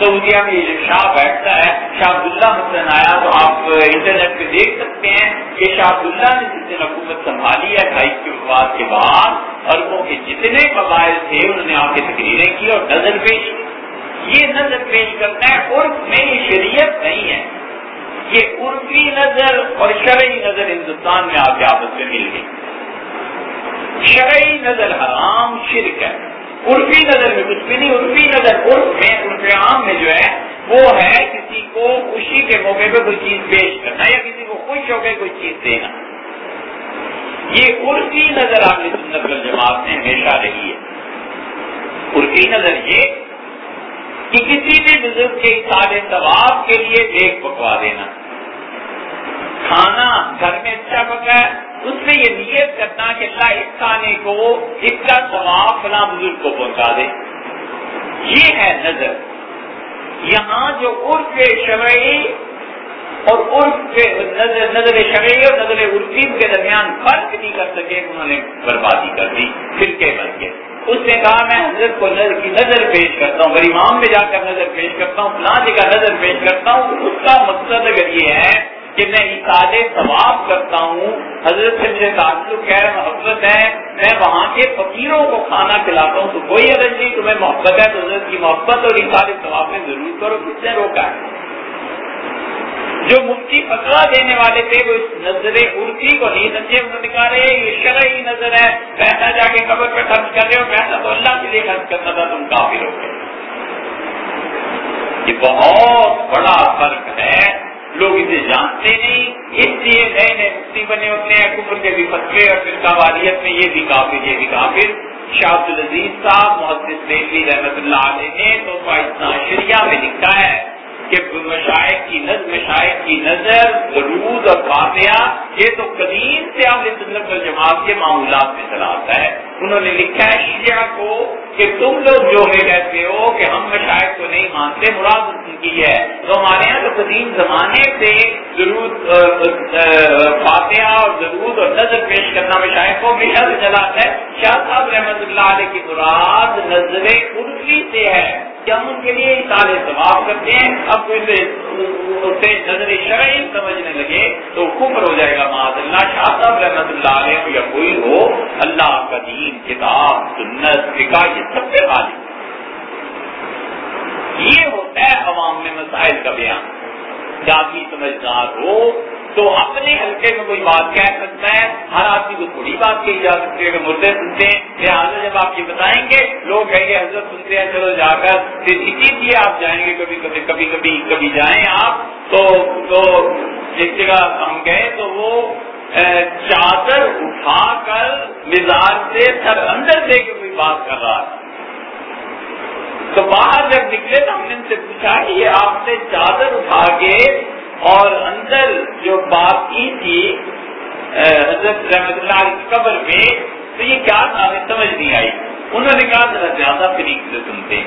سعودیہ میں جو شاہ بیٹھتا ہے، شاہ عبداللہ مثلاً آیا تو آپ انٹرنیٹ پہ دیکھ سکتے ہیں کہ شاہ عبداللہ نے جس دن حکومت سنبھالی ہے، بھائی کے وفات کے بعد اربوں کے جتنے قبائل تھے، انہوں نے آپ کی تقریریں کی اور نظر پیش کی۔ یہ نظر پیش کرتا ہے، عرف میں یہ شریعت نہیں ہے۔ یہ عرفی نظر اور شرعی نظر ہندوستان میں آ کے آپس میں مل گئی۔ شرعی نظر حرام، شرک ہے۔ عرفی نظر میں، کچھ بھی نہیں عرفی نظر عرف میں عرف عام میں جو ہے، وہ ہے کسی کو خوشی کے موقع پہ کوئی چیز پیش کرنا یا کسی کو خوش ہو کے کوئی چیز دینا۔ یہ عرفی نظر آپ کی سنت جماعت میں ہمیشہ رہی ہے۔ عرفی نظر یہ کہ کسی بھی بزرگ کے سارے ثواب کے لیے دیکھ پکوا دینا۔ کھانا گھر میں اچھا پکا ہے اس میں یہ نیت کرنا کہ اللہ اس کھانے کو، اس کا ثواب فلاں بزرگ کو پہنچا دے۔ یہ ہے نظر۔ یہاں جو عرف شرعی اور عرف نظر نظر شرعی اور نظر عرفی کے درمیان فرق نہیں کر سکے، انہوں نے بربادی کر دی، فرقے بن کے اس نے کہا، میں حضرت کو نظر کی نظر پیش کرتا ہوں، غریب امام میں جا کر نظر پیش کرتا ہوں، فلاں جگہ نظر پیش کرتا ہوں اس کا مقصد اگر یہ ہے کہ میں اثاد ثواب کرتا ہوں، حضرت سے مجھے تعلق ہے محبت ہے، میں وہاں کے فقیروں کو کھانا کھلاتا ہوں، تو کوئی عدد نہیں تمہیں محبت ہے تو حضرت کی محبت اور اثاد ثواب میں ضرور کرو، کس نے روکا ہے؟ جو مفتی فتوا دینے والے تھے، وہ اس نظر عرفی کو نہیں سمجھے، انہوں نے کہا رہے یہ شرعی نظر ہے، پیسہ جا کے قبر پہ خرچ کر رہے ہو، پیسہ تو اللہ کے لیے خرچ کرنا تھا، تم کافی گئے۔ یہ بہت بڑا فرق ہے لوگ اسے جانتے نہیں، اس لیے نئے نئے مفتی بنے ہوتے ہیں، کفر کے بھی فتوے اور پھر قوالیت میں یہ بھی کافر، یہ بھی کافر۔ شاہ عبد العزیز صاحب، محدث دہلی رحمت اللہ علیہ نے تو پاکستان شریعہ میں لکھا ہے۔ کہ مشاہد کی نظر مشاہد کی نظر، ضرور اور فاتحہ یہ تو قدیم سے آپ سنت جماعت کے معمولات میں چلا آتا ہے۔ انہوں نے لکھا ہے شیعہ کو کہ تم لوگ جو ہے کہتے ہو کہ ہم مشاہد کو نہیں مانتے، مراد ان کی ہے۔ تو ہمارے یہاں تو قدیم زمانے سے ضرور فاتحہ اور ضرور اور نظر پیش کرنا مشاہد کو ہمیشہ سے چلا آتا ہے۔ شاہ صاحب رحمت اللہ علیہ کی مراد نظر عرفی سے ہے کہ ہم ان کے لیے اشارے ثواب کرتے ہیں۔ اب اسے نظر شرعی سمجھنے لگے تو کفر ہو جائے گا۔ معاذ اللہ، شاہ صاحب رحمت اللہ علیہ یا کوئی ہو، اللہ کا دین، کتاب، سنت فکا یہ سب سے غالب یہ ہوتا ہے عوام میں مسائل کا بیان۔ جاتی سمجھدار ہو تو اپنے حلقے میں کوئی بات کہہ سکتا ہے، ہر آدمی کو تھوڑی بات کہی جا سکتی ہے کہ مردے سنتے ہیں لہٰذا جب آپ یہ بتائیں گے، لوگ کہیں گے، حضرت سنتے ہیں، چلو جا کر، پھر اسی لیے آپ جائیں گے، کبھی کبھی کبھی کبھی کبھی جائیں آپ، تو تو جس جگہ ہم گئے تو وہ چادر اٹھا کر مزاج سے سر اندر دے کے کوئی بات کر رہا تو باہر جب نکلے تو ہم نے ان سے پوچھا کہ یہ آپ نے چادر اٹھا کے اور اندر جو بات کی تھی حضرت رحمت اللہ کی قبر میں، تو یہ کیا تھا ہمیں سمجھ نہیں آئی۔ انہوں نے کہا، ذرا زیادہ طریق سے سنتے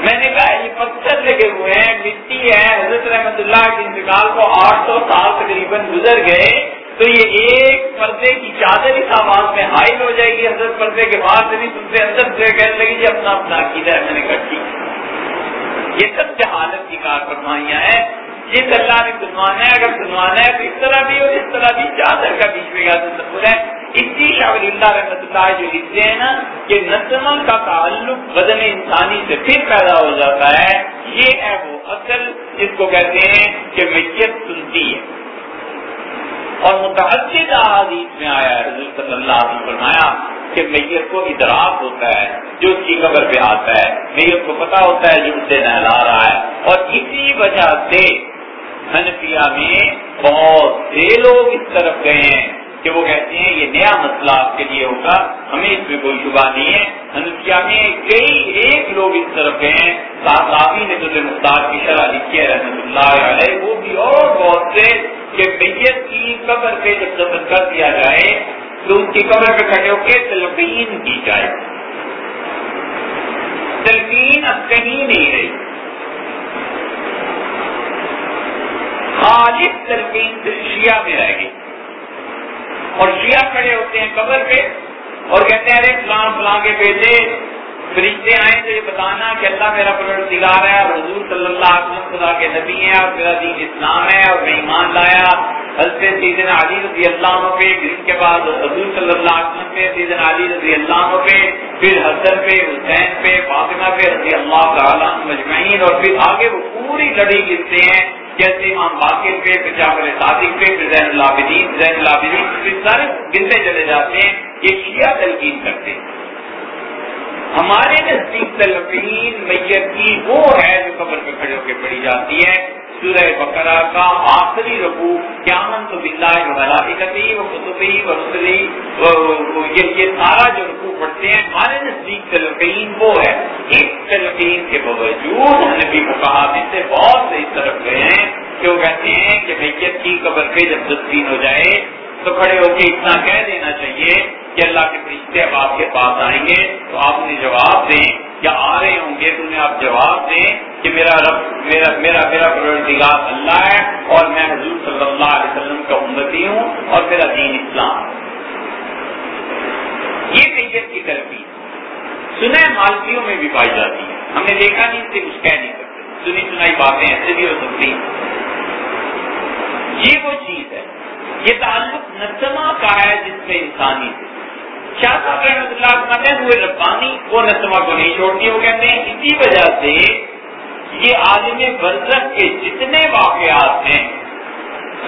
میں نے کہا، یہ پتھر لگے ہوئے ہیں، مٹی ہے۔ حضرت رحمت اللہ کے انتقال کو آٹھ سو سال تقریباً گزر گئے۔ تو یہ ایک پردے کی چادر اس آواز میں حائل ہو جائے گی۔ حضرت پردے کے بعد نہیں سنتے اندر سے کہنے لگی جی اپنا اپنا عقیدہ ہے۔ میں نے کہا، ٹھیک یہ سب جہالت کی کار فرمائیاں ہیں۔ جس اللہ نے سنوانا ہے، اگر سنوانا ہے تو اس طرح بھی اور اس طرح بھی۔ چادر کا بیچ میں تصور ہے۔ اسی شاہ اللہ رحمت اللہ جو لکھتے ہیں نا کہ نسل کا تعلق بدن انسانی سے پھر پیدا ہو جاتا ہے۔ یہ ہے وہ اصل جس کو کہتے ہیں کہ میت سنتی ہے۔ اور متحد احادیث میں آیا ہے صلی اللہ علیہ وسلم فرمایا کہ میت کو ادراک ہوتا ہے، جو اس کی قبر پہ آتا ہے۔ میت کو پتا ہوتا ہے جو اسے نہلا رہا ہے۔ اور اسی وجہ سے حنفیہ میں بہت سے لوگ اس طرف گئے ہیں کہ وہ کہتے ہیں یہ نیا مسئلہ آپ کے لیے ہوگا، ہمیں اس میں کوئی شبہ نہیں ہے۔ حنفیہ میں کئی ایک لوگ اس طرف گئے ہیں۔ صاحب نے جو مختار کی شرح لکھی ہے رحمت اللہ علیہ، وہ بھی اور بہت سے کہ میت کی قبر پہ جب دفن کر دیا جائے تو اس کی قبر پہ کھڑے ہو کے تلقین کی جائے۔ تلقین اب کہیں نہیں رہی۔ خالص تلقین شیعہ میں رہ گئی۔ اور شیعہ کھڑے ہوتے ہیں قبر پہ اور کہتے ہیں ارے فلاں فلاں کے بیٹے فرشتے آئے تو یہ بتانا کہ اللہ میرا پروردگار ہے اور حضور صلی اللہ علیہ وسلم خدا کے نبی ہیں اور میرا دین اسلام ہے اور میں ایمان لایا۔ حضرت سیدنا علی رضی اللہ عنہ پہ، پھر اس کے بعد حضور صلی اللہ علیہ وسلم پہ، سیدنا علی رضی اللہ عنہ پہ، پھر حسن پہ، حسین پہ، فاطمہ پہ رضی اللہ تعالیٰ مجمعین اور پھر آگے وہ پوری لڑی لکھتے ہیں۔ جیسے امام باقر پہ، پھر جعفر صادق پہ، پھر زین العابدین زین العابدین، پھر سارے گنتے چلے جاتے ہیں۔ یہ شیعہ تلقین کرتے ہیں۔ ہمارے نزدیک تلقین میت کی وہ ہے جو قبر پہ کھڑے ہو کے پڑی جاتی ہے۔ سورہ بقرہ کا آخری رقو قیامن تو بلّہ ملائکتی و قطبی و رسلی یہ سارا جو رقو پڑھتے ہیں، ہمارے نزدیک تلقین وہ ہے۔ اس تلقین کے باوجود نبی کو سے بہت سے اس طرف گئے ہیں۔ کہ وہ کہتے ہیں کہ میت کی قبر پہ جب تسکین ہو جائے تو کھڑے ہو کے اتنا کہہ دینا چاہیے کہ اللہ کے فرشتے اب آپ کے پاس آئیں گے تو آپ انہیں جواب دیں یا آ رہے ہوں گے تو انہیں آپ جواب دیں کہ میرا رب، میرا میرا میرا پروردگار اللہ ہے اور میں حضور صلی اللہ علیہ وسلم کا امتی ہوں اور میرا دین اسلام یہ میت کی ترقی سنہ مالکیوں میں بھی پائی جاتی ہے۔ ہم نے دیکھا نہیں سے کچھ کہہ نہیں سکتے سنی سنائی باتیں ایسے بھی ہو سکتی یہ وہ چیز ہے، یہ تعلق نسما کا ہے جس میں انسانی سے شاہ صاحب رحمۃ اللہ کہتے ہیں، وہ ربانی وہ نسما کو نہیں چھوڑتی وہ کہتے ہیں، اسی وجہ سے یہ عالم برزخ کے جتنے واقعات ہیں،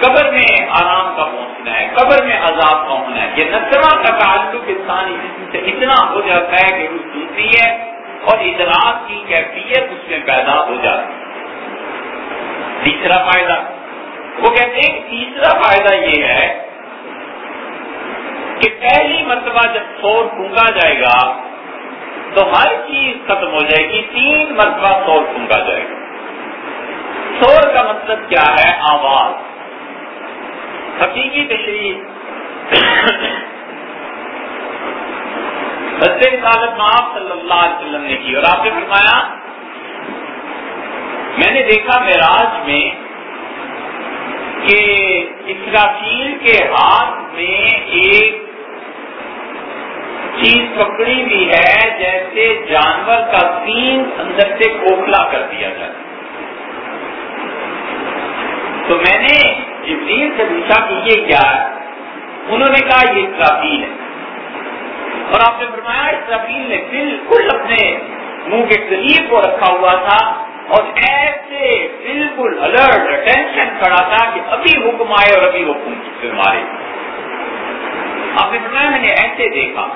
قبر میں آرام کا پہنچنا ہے، قبر میں عذاب کا ہونا ہے، یہ نسما کا تعلق انسانی جسم سے اتنا ہو جاتا ہے کہ وہ سنتی ہے اور ادراک کی کیفیت اس میں پیدا ہو جاتی ہے۔ تیسرا فائدہ، وہ کہتے ہیں تیسرا فائدہ یہ ہے کہ پہلی مرتبہ جب سور پھونکا جائے گا تو ہر چیز ختم ہو جائے گی، تین مرتبہ سور پھونکا جائے گا۔ سور کا مطلب کیا ہے؟ آواز۔ حقیقی تشریح۔ معاف صلی اللہ علیہ وسلم نے کی اور آپ نے فرمایا، میں نے دیکھا میراج میں کہ اسرافیل کے ہاتھ میں ایک چیز پکڑی ہوئی ہے جیسے جانور کا سین اندر سے کھوکھلا کر دیا جائے تو میں نے جبریل سے پوچھا کہ یہ کیا ہے؟ انہوں نے کہا یہ اسرافیل ہے۔ اور آپ نے فرمایا اسرافیل نے بالکل اپنے منہ کے قریب کو رکھا ہوا تھا اور ایسے بالکل الرٹ اٹینشن کھڑا تھا کہ ابھی حکم آئے اور ابھی حکم مارے آپ نے فرمایا میں نے ایسے دیکھا۔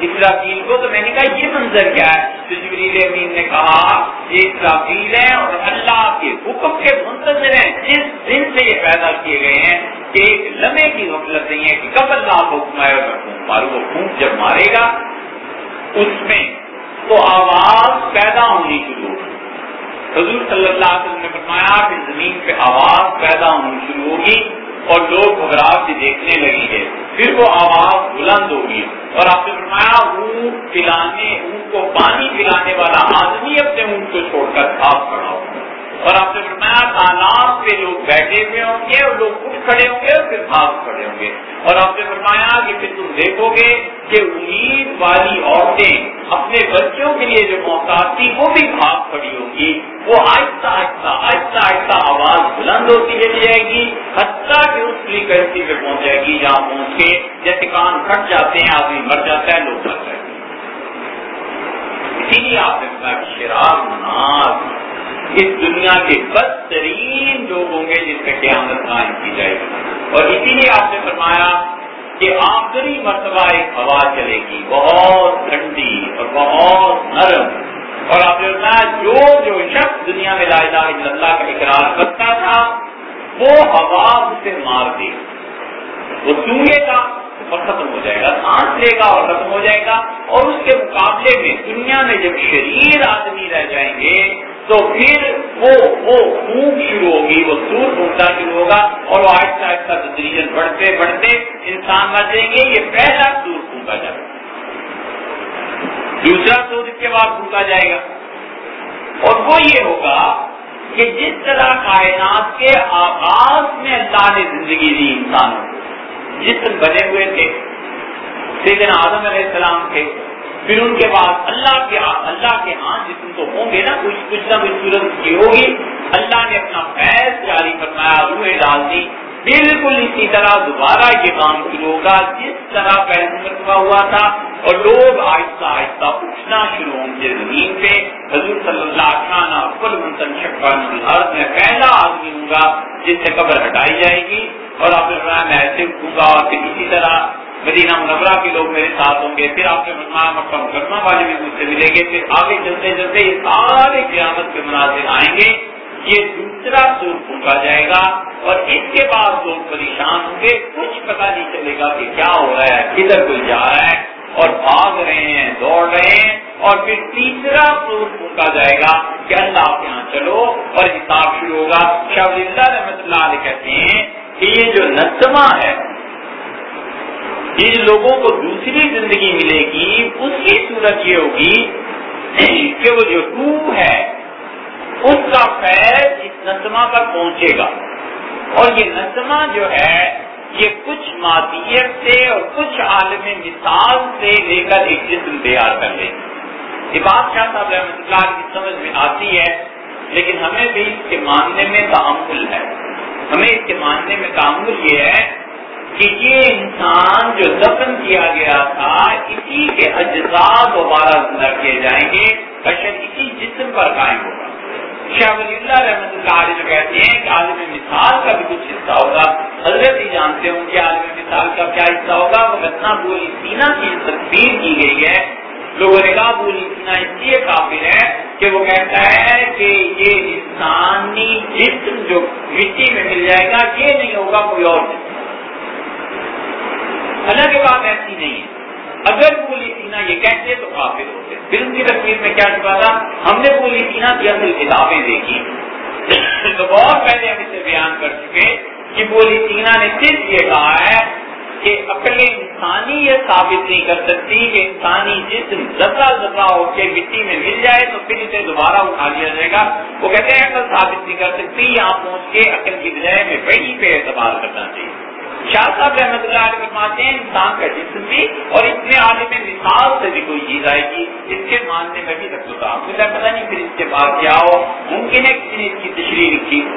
اسرافیل کو تو میں نے کہا یہ منظر کیا ہے؟ تو جبریل امین نے کہا، یہ اسرافیل ہے اور اللہ کے حکم کے منتظر ہیں۔ جس دن سے یہ پیدا کیے گئے ہیں کہ ایک لمحے کی غفلت نہیں ہے کہ کب اللہ کو حکم آئے اور میں وہ پھونک جب مارے گا، اس میں تو آواز پیدا ہونی شروع ہوگی۔ حضور صلی اللہ علیہ وسلم نے فرمایا کہ زمین پہ آواز پیدا ہونی شروع ہوگی۔ اور لوگ گھبرا کے دیکھنے لگی ہے پھر وہ آواز بلند ہوگی اور آپ نے فرمایا اونٹ پلانے اونٹ کو پانی پلانے والا آدمی اپنے اونٹ کو چھوڑ کر بھاگ کھڑا ہوگا اور آپ نے فرمایا، تالاب پہ لوگ بیٹھے ہوئے ہوں گے اور لوگ اٹھ کھڑے ہوں گے اور پھر بھاگ کھڑے ہوں گے۔ اور آپ نے فرمایا کہ پھر تم دیکھو گے کہ امید والی عورتیں اپنے بچوں کے لیے جو محتاط تھی وہ بھی بھاگ کھڑی ہوں گی۔ وہ آہستہ آہستہ آہستہ آہستہ آواز بلند ہوتی چلی جائے گی، حتیٰ کہ اس فریکوینسی پہ پہنچ جائے گی جہاں پہنچ کے جیسے کان کھٹ جاتے ہیں، آدمی مر جاتا ہے، لوگ مر جاتے اسی لیے آپ نے کہا کہ شراب مناز اس دنیا کے بدترین لوگ ہوں گے جس پہ قیامت قائم کی جائے گی۔ اور اسی لیے آپ نے فرمایا کہ آخری مرتبہ ایک ہوا چلے گی۔ بہت ٹھنڈی اور بہت نرم۔ اور آپ نے بتایا جو جو شخص دنیا میں لا الہ الا اللہ کا اقرار کرتا تھا، وہ ہوا اسے مار دے وہ سوئے گا اور ختم ہو جائے گا۔ سانس لے گا اور ختم ہو جائے گا۔ اور اس کے مقابلے میں دنیا میں جب شریر آدمی رہ جائیں گے تو پھر وہ وہ شروع ہوگی، وہ سور پھونکنا شروع ہوگا اور وہ آہستہ آہستہ تدریجن بڑھتے بڑھتے انسان مر جائیں گے، یہ پہلا سور پھونکا جائے گا۔ دوسرا سور اس کے بعد پھونکا جائے گا۔ اور وہ یہ ہوگا کہ جس طرح کائنات کے آغاز میں اللہ نے زندگی دی انسانوں جسم بنے ہوئے تھے، سیدنا آدم علیہ السلام تھے پھر ان کے بعد اللہ کے ہاں- اللہ کے ہاں جسم تو ہوں گے نا، کچھ کچھ نہ کچھ صورت کی ہوگی۔ اللہ نے اپنا فیض جاری فرمایا روحیں ڈال دی جی۔ بالکل اسی طرح دوبارہ یہ کام شروع ہوگا، جس طرح پہلے مرتبہ ہوا تھا۔ اور لوگ آہستہ آہستہ اٹھنا شروع ہوں گے زمین پہ۔ حضور صلی اللہ خانہ افل منتن شکان میں پہلا آدمی ہوں گا، جس سے قبر ہٹائی جائے گی۔ اور آپ نے میں ایسے اٹھوں گا اور پھر اسی طرح مدینہ منورہ کے لوگ میرے ساتھ ہوں گے، پھر آپ نے فرمایا مکہ مکرمہ والے بھی مجھ سے ملیں گے، پھر آگے چلتے چلتے یہ سارے قیامت کے مناظر آئیں گے۔ یہ دوسرا سور پھونکا جائے گا اور اس کے بعد لوگ پریشان ہوں گے، کچھ پتا نہیں چلے گا کہ کیا ہو رہا ہے، کدھر کوئی جا رہا ہے اور بھاگ رہے ہیں، دوڑ رہے ہیں۔ اور پھر تیسرا سور پھونکا جائے گا کہ اللہ آپ یہاں چلو اور حساب شروع ہوگا۔ شاہ اللہ رحمت اللہ علیہ کہتے ہیں کہ یہ جو نسمہ ہے جن لوگوں کو دوسری زندگی ملے گی، اس کی صورت یہ ہوگی کہ وہ جو روح ہے، اس کا فیض اس نسمہ پر پہنچے گا۔ اور یہ نسمہ جو ہے، یہ کچھ مادیت سے اور کچھ عالم مثال سے لے کر ایک جسم تیار کر لے۔ یہ بات شاہ صاحب رحمۃ اللہ کی سمجھ میں آتی ہے، لیکن ہمیں بھی اس کے ماننے میں تعمل ہے۔ ہمیں اس کے ماننے میں تعمل یہ ہے کہ یہ انسان جو دفن کیا گیا تھا، اسی کے اجزاء دوبارہ زندہ کیے جائیں گے، بشر اسی جسم پر قائم ہوگا۔ شاہ ولی اللہ رحمۃ اللہ علیہ کہتے ہیں کہ عالم مثال کا بھی کچھ حصہ ہوگا۔ حضرت ہی جانتے ہوں کہ عالم مثال کا کیا حصہ ہوگا۔ وہ گتنا بولی سینا کی تصویر کی گئی ہے۔ لوگوں نے کہا بولی سینا اس لیے کافر ہے کہ وہ کہتا ہے کہ یہ انسانی جسم جو مٹی میں مل جائے گا، یہ نہیں ہوگا کوئی اور جسم۔ حالانکہ بات ایسی نہیں ہے۔ اگر پولی سینا یہ کہتے تو کافر ہوتے۔ پھر ان کی تصویر میں کیا چھپا تھا؟ ہم نے پولی سینا کی اصل کتابیں دیکھی۔ تو بہت پہلے ہم اسے بیان کر چکے کہ پولی سینا نے صرف یہ کہا ہے کہ عقل انسانی یہ ثابت نہیں کر سکتی کہ انسانی جسم زبرا زبرا ہو کے مٹی میں مل جائے تو پھر اسے دوبارہ اٹھا لیا جائے گا۔ وہ کہتے ہیں عقل ثابت نہیں کر سکتی یہاں پہنچ کے عقل کی بجائے میں وہی پہ اعتبار کرنا چاہیے۔ شاہ صاحب رحمۃ اللہ علیہ فرماتے ہیں، انسان کا جسم بھی اور اس میں عالم مثال سے بھی کوئی چیز آئے گی، اس کے ماننے میں بھی رکھ ہوتا مجھے پتا نہیں پھر اس کے بعد کیا ہو۔ ممکن ہے کسی نے اس کی تشریح لکھی۔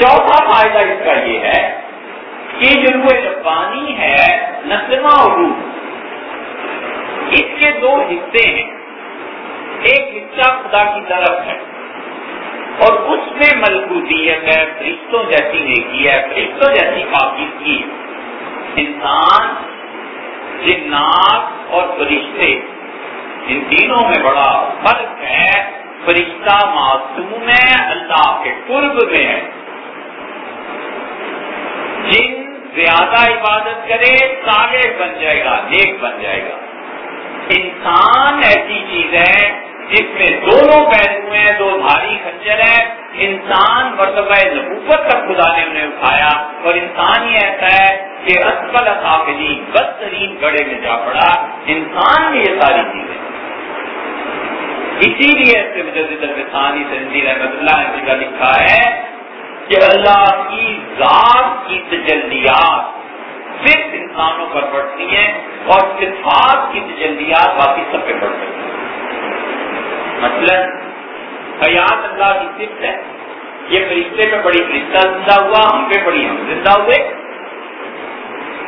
چوتھا فائدہ اس کا یہ ہے کہ جو وہ پانی ہے نسما اور روح، اس کے دو حصے ہیں۔ ایک حصہ خدا کی طرف ہے۔ اور اس میں ملکوتیت ہے، فرشتوں جیسی نیکی ہے، فرشتوں جیسی پاکیزگی انسان، جنات اور فرشتے، ان تینوں میں بڑا فرق ہے۔ فرشتہ معصوم ہے، اللہ کے قرب میں ہے۔ جن زیادہ عبادت کرے تالے بن جائے گا، نیک بن جائے گا۔ انسان ایسی چیز ہے جس میں دونوں پہلو ہیں، دو بھاری خنجر ہے انسان مرتبہ نبوت تک خدا نے انہیں اٹھایا اور انسان ہی ایسا ہے کہ اسفل اصافلی بدترین گڑے میں جا پڑا۔ انسان میں یہ ساری چیزیں اسی لیے اس سے مجدد الفسانی سندی رحمت اللہ نے کا لکھا ہے کہ اللہ کی ذات کی تجلیات صرف انسانوں پر پڑتی ہیں اور صفات کی تجلیات باقی سب پہ پڑ سکتی ہیں۔ مثلا حیات اللہ کی صفت ہے، یہ فرشتے میں بڑی فرشتہ زندہ ہوا، ہم پہ بڑی ہم زندہ ہوئے۔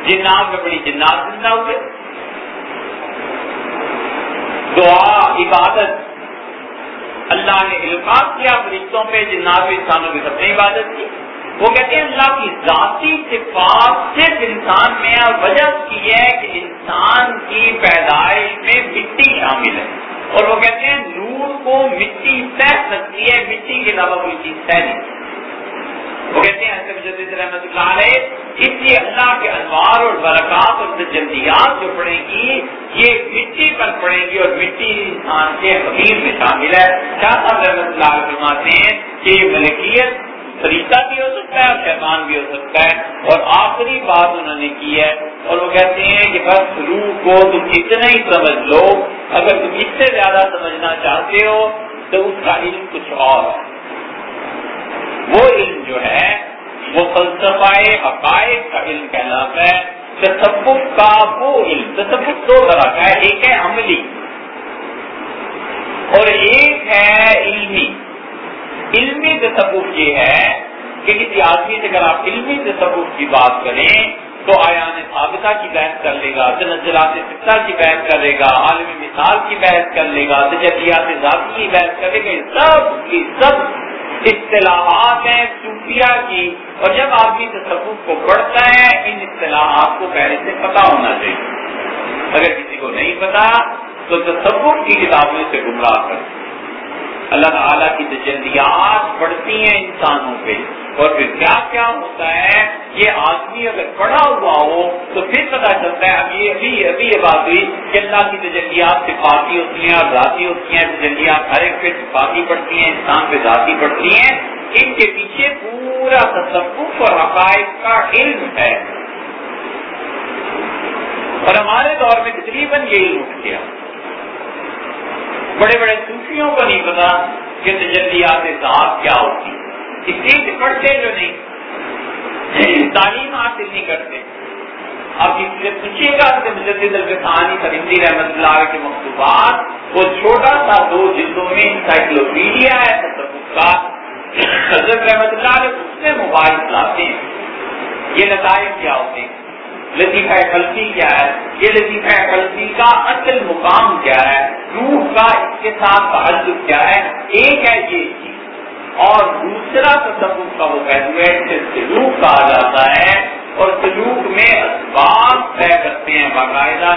جنات میں بڑی جنات زندہ ہوئے۔ دعا، عبادت۔ اللہ نے الفاظ کیا فرشتوں پہ جنات انسانوں کی سب نے عبادت کی۔ وہ کہتے ہیں اللہ کی ذاتی صفات صرف انسان میں اور وجہ کی ہے کہ انسان کی پیدائش میں مٹی شامل ہے۔ اور وہ کہتے ہیں نور کو مٹی سہ سکتی ہے، مٹی کے علاوہ کوئی چیز سہ نہیں۔ وہ کہتے ہیں، حضرت رحمت اللہ علیہ اس لیے اللہ کے انوار اور برکات اور جلدیات جو پڑے گی، یہ مٹی پر پڑے گی اور مٹی انسان کے حمیر میں شامل ہے۔ شاہ صاحب رحمت اللہ علیہ فرماتے ہیں کہ یہ ملکیت طریقہ بھی ہو سکتا ہے اور شیطان بھی ہو سکتا ہے۔ اور آخری بات انہوں نے کی ہے اور وہ کہتے ہیں کہ بس روح کو تم اتنا ہی سمجھ لو، اگر تم اس سے زیادہ سمجھنا چاہتے ہو تو اس کا علم کچھ اور ہے۔ وہ علم جو ہے، وہ فلسفہ حقائق کا علم کہلاتا ہے۔ تصوف کا وہ علم، تصوف دو طرح کا ہے، ایک ہے عملی اور ایک ہے علمی۔ علمی تصوف یہ ہے کہ کسی آدمی سے اگر آپ علمی تصوف کی بات کریں تو آیان ثابتہ کی بحث کر لے گا تنزلات فکر کی بحث کر لے گا عالمی مثال کی بحث کر لے گا، تجلیات ذاتی کی بحث کر لے گا سب کی سب اصطلاحات ہیں صوفیہ کی۔ اور جب آدمی تصوف کو پڑھتا ہے، ان اصطلاحات کو پہلے سے پتا ہونا چاہیے۔ اگر کسی کو نہیں پتا تو تصوف کی کتابوں سے گمراہ کر۔ اللہ تعالیٰ کی تجلیات پڑتی ہیں انسانوں پہ۔ اور پھر کیا کیا ہوتا ہے؟ یہ آدمی اگر پڑھا ہوا ہو تو پھر پتا چلتا ہے ابھی ابھی ابھی یہ بات ہوئی کہ اللہ کی تجلیات صفاتی ہوتی ہیں اور ذاتی ہوتی ہیں تجلیات ہر ایک پہ صفاتی پڑتی ہیں، انسان پہ ذاتی پڑتی ہیں۔ ان کے پیچھے پورا تصوف اور حقائق کا علم ہے۔ اور ہمارے دور میں تقریباً یہ علم اٹھ گیا۔ بڑے بڑے صوفیوں کو نہیں پتا کہ تجلیات ذات کیا ہوتی اس لیے پڑھتے جو نہیں۔ تعلیم حاصل نہیں کرتے۔ اب اس سے پوچھیے گا کہ مجدد الفانی سرندی رحمت اللہ کے مکتوبات، وہ چھوٹا سا دو جلدوں میں انسائکلوپیڈیا ہے حضرت رحمت اللہ اس میں موبائل لاتے ہیں۔ یہ نتائج کیا ہوتے ہیں؟ لطیفہ قلبی کیا ہے؟ یہ لطیفہ قلبی کا اصل مقام کیا ہے؟ روح کا اس کے ساتھ تعلق کیا ہے؟ ایک ہے یہ چیز۔ اور دوسرا تصور کا وہ پہلو ہے جسے سلوک کہا جاتا ہے اور سلوک میں اسباب طے کرتے ہیں باقاعدہ۔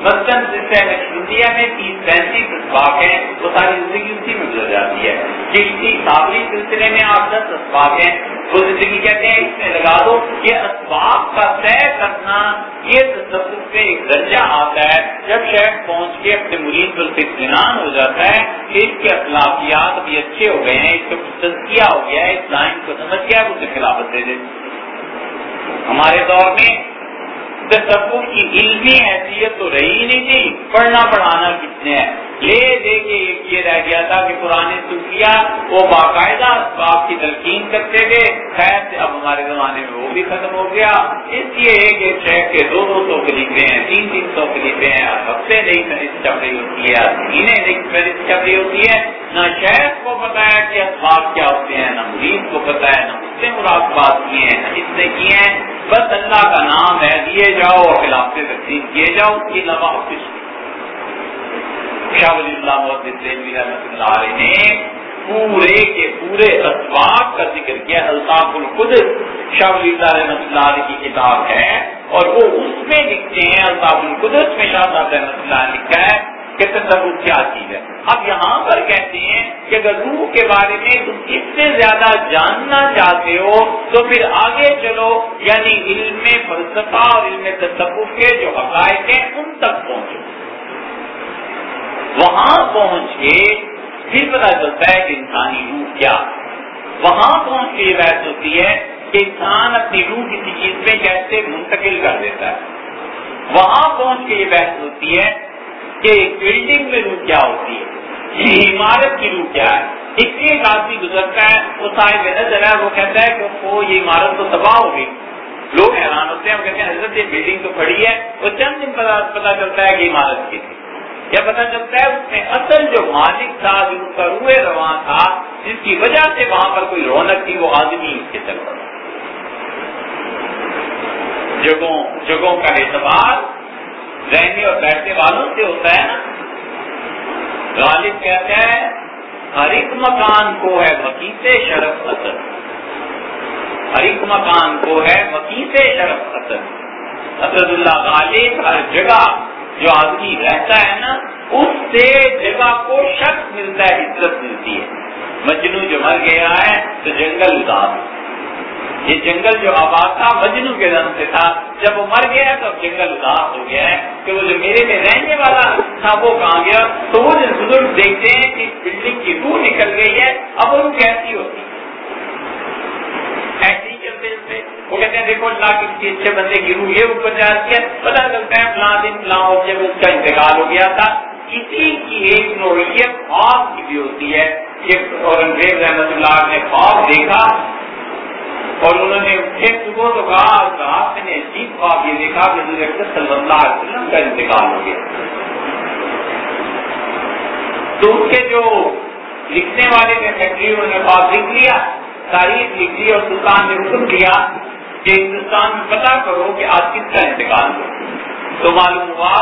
مثلاً جس انڈیا میں تیس پینتیس اسباق ہیں، وہ ساری زندگی اسی میں گزر جاتی ہے۔ کسی صابری سلسلے میں آپ دس اسباق ہیں۔ وہ زندگی کہتے ہیں، اس میں لگا دو یہ اسباب کا طے کرنا، یہ تصور پہ ایک درجہ آتا ہے۔ جب شہر پہنچ کے اپنے مریض پر اطمینان ہو جاتا ہے کہ اس کے اخلاقیات ابھی اچھے ہو گئے ہیں، اس کا کچھ تزکیہ ہو گیا ہے، اس لائن کو سمجھ گیا ہے اسے خلافت دے دے ہمارے دور میں تصور کی علمی حیثیت تو رہی نہیں تھی۔ پڑھنا پڑھانا کتنے ہے لے دے کے ایک یہ رہ گیا تھا کہ پرانے صوفیہ وہ باقاعدہ اسباب کی تلقین کرتے تھے۔ خیر سے اب ہمارے زمانے میں وہ بھی ختم ہو گیا۔ اس لیے ایک ایک شہر کے دو دو سو کلیپے ہیں، تین تین سو کلیپے ہیں ہفتے نئی فہرست چل رہی ہوتی ہے مہینے نئی فہرست چل رہی ہوتی ہے۔ نہ شہر کو پتا ہے کہ اسباب کیا ہوتے ہیں، نہ مریض کو پتا ہے، نہ اس سے مراد کیے ہیں نہ اس نے کیے ہیں۔ بس اللہ کا نام ہے، دیے جاؤ اور خلاف سے تقسیم کیے جاؤ اس کے علاوہ کچھ۔ شاہ ولی اللہ محدود رحمۃ اللہ علیہ نے پورے کے پورے اسباب کا ذکر کیا الطاف الخد شاہ ولی اللہ اللہ علیہ کی کتاب ہے اور وہ اس میں لکھتے ہیں، الطاف القدس میں شاہ صاحب رحمۃ اللہ نے لکھا ہے کہ تصور کیا چیز ہے۔ اب یہاں پر کہتے ہیں کہ اگر روح کے بارے میں تم اس سے زیادہ جاننا چاہتے ہو، تو پھر آگے چلو یعنی علم فلسفہ اور علم تصور کے جو حقائق ہیں، ان تک پہنچو۔ وہاں پہنچ کے پھر پتا چلتا ہے کہ انسانی روح کیا؟ وہاں پہنچ کے یہ بحث ہوتی ہے کہ انسان اپنی روح کسی چیز میں کیسے منتقل کر دیتا ہے؟ وہاں پہنچ کے یہ بحث ہوتی ہے کہ بلڈنگ میں روح کیا ہوتی ہے؟ عمارت کی روح کیا ہے؟ اس لیے ایک آدمی گزرتا ہے، وہ صاحب نظر ہے، وہ کہتا ہے کہ وہ یہ عمارت تو تباہ ہو گئی۔ لوگ حیران ہوتے ہیں، وہ کہتے ہیں، حضرت یہ بلڈنگ تو کھڑی ہے، وہ چند دن پتا چلتا ہے کہ عمارت کی تھی۔ کیا پتا چلتا ہے اس میں اصل جو مالک تھا، جو اس کا روئے رواں تھا، جس کی وجہ سے وہاں پر کوئی رونق تھی، وہ آدمی اس کے چل پڑا جگہوں جگہوں کا اعتبار رہنے اور بیٹھنے والوں سے ہوتا ہے نا۔ غالب کہتے ہیں ہر ایک مکان کو ہے وکیس شرف اثر ہر ایک مکان کو ہے وکیس شرف اثر اسد اللہ غالب ہر جگہ جو آدمی رہتا ہے نا، اس سے جگہ کو شخص ملتا ہے، عزت ملتی ہے۔ مجنو جو مر گیا ہے، تو جنگل اداس یہ جنگل جو آباد تھا، مجنو کے رنگ سے تھا۔ جب وہ مر گیا تو جنگل اداس ہو گیا ہے۔ کہ وہ جو میرے میں رہنے والا تھا، وہ کہاں گیا؟ تو وہ جو بزرگ دیکھتے ہیں کہ بلڈنگ کی روح نکل گئی ہے، اب وہ کیسی ہوتی؟ ایسی چلتے چلتے وہ کہتے ہیں دیکھو اللہ کی کسی اچھے بندے کی روح یہ اوپر جاتی ہے پتا چلتا ہے فلاں دن، فلاں جب اس کا انتقال ہو گیا تھا کسی کی ایک نوعیت خواب کی بھی ہوتی ہے۔ کہ اورنگزیب رحمت اللہ نے خواب دیکھا اور انہوں نے پھر صبح تو کہا رات میں نے عجیب خواب یہ دیکھا کہ حضور اکبر صلی اللہ علیہ وسلم کا انتقال ہو گیا۔ تو اس کے جو لکھنے والے نے فیکٹری انہوں نے خواب لکھ لیا، تاریخ لکھ لی اور سلطان نے حکم دیا کہ ہندوستان میں پتا کرو کہ آج کس کا انتقال ہو تو معلوم ہوا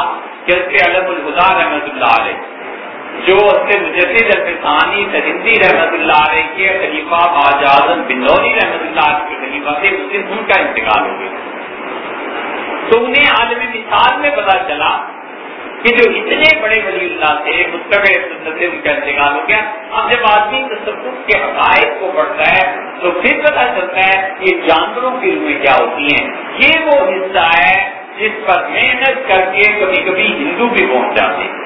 کہ اس کے علم الخدا رحمت اللہ علیہ، جو اس مجدد الفسانی سہندی رحمت اللہ علیہ کے خلیفہ باج اعظم بنوری رحمت اللہ علیہ کے خلیفہ تھے، اس دن ان کا انتقال ہو گیا۔ تو انہیں عالم مثال میں پتا چلا کہ جو اتنے بڑے ولی اللہ تھے مستقبل سنت سے ان کا انتقال ہو گیا۔ اب جب آدمی تصوف کے حقائق کو پڑھتا ہے تو پھر پتا چلتا ہے کہ جانوروں کی روحیں کیا ہوتی ہیں۔ یہ وہ حصہ ہے جس پر محنت کر کے کبھی کبھی ہندو بھی پہنچ جاتے ہیں۔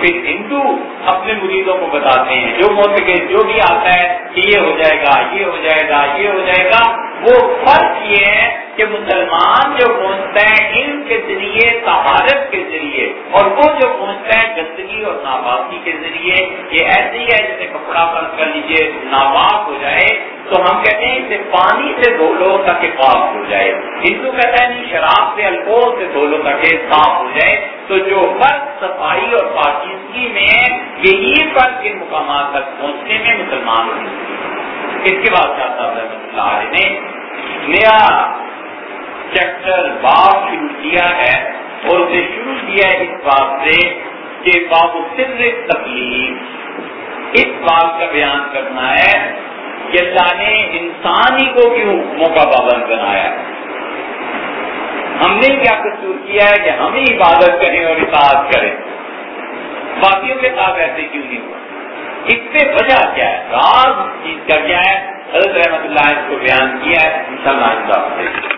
پھر ہندو اپنے مریضوں کو بتاتے ہیں، جو موت کے جو بھی آتا ہے کہ یہ ہو جائے گا، یہ ہو جائے گا، یہ ہو جائے گا، وہ فرق یہ ہے کہ مسلمان جو پہنچتا ہے علم کے ذریعے، تہارت کے ذریعے، اور وہ جو پہنچتا ہے گندگی اور ناپاکی کے ذریعے، یہ ایسے ہی ہے جیسے کپڑا فرض کر لیجیے ناپاک ہو جائے۔ تو ہم کہتے ہیں اسے پانی سے دھو لو تاکہ پاک ہو جائے۔ ہندو کہتا ہے نہیں جی شراب سے الکوہل سے دھو لو تاکہ صاف ہو جائے۔ تو جو فرق صفائی اور پاکیزگی میں یہی فرق ان مقامات تک پہنچنے میں مسلمان ہوئی اس کے بعد کیا تھا؟ اللہ علیہ نے، نیا چیپٹر باب شروع کیا ہے اور اسے شروع کیا ہے اس بات سے کہ باب سر تکلیف اس بات کا بیان کرنا ہے کہ اللہ نے انسان ہی کو کیوں حکموں کا پابند بنایا ہے؟ ہم نے کیا قصور کیا ہے کہ ہم ہی عبادت کریں اور اطاعت کریں؟ باقیوں کے ساتھ ایسے کیوں نہیں ہوا؟ اس پہ وجہ کیا ہے؟ راز چیز کا کیا ہے؟ حضرت رحمت اللہ اس کو بیان کیا ہے۔ ان شاء اللہ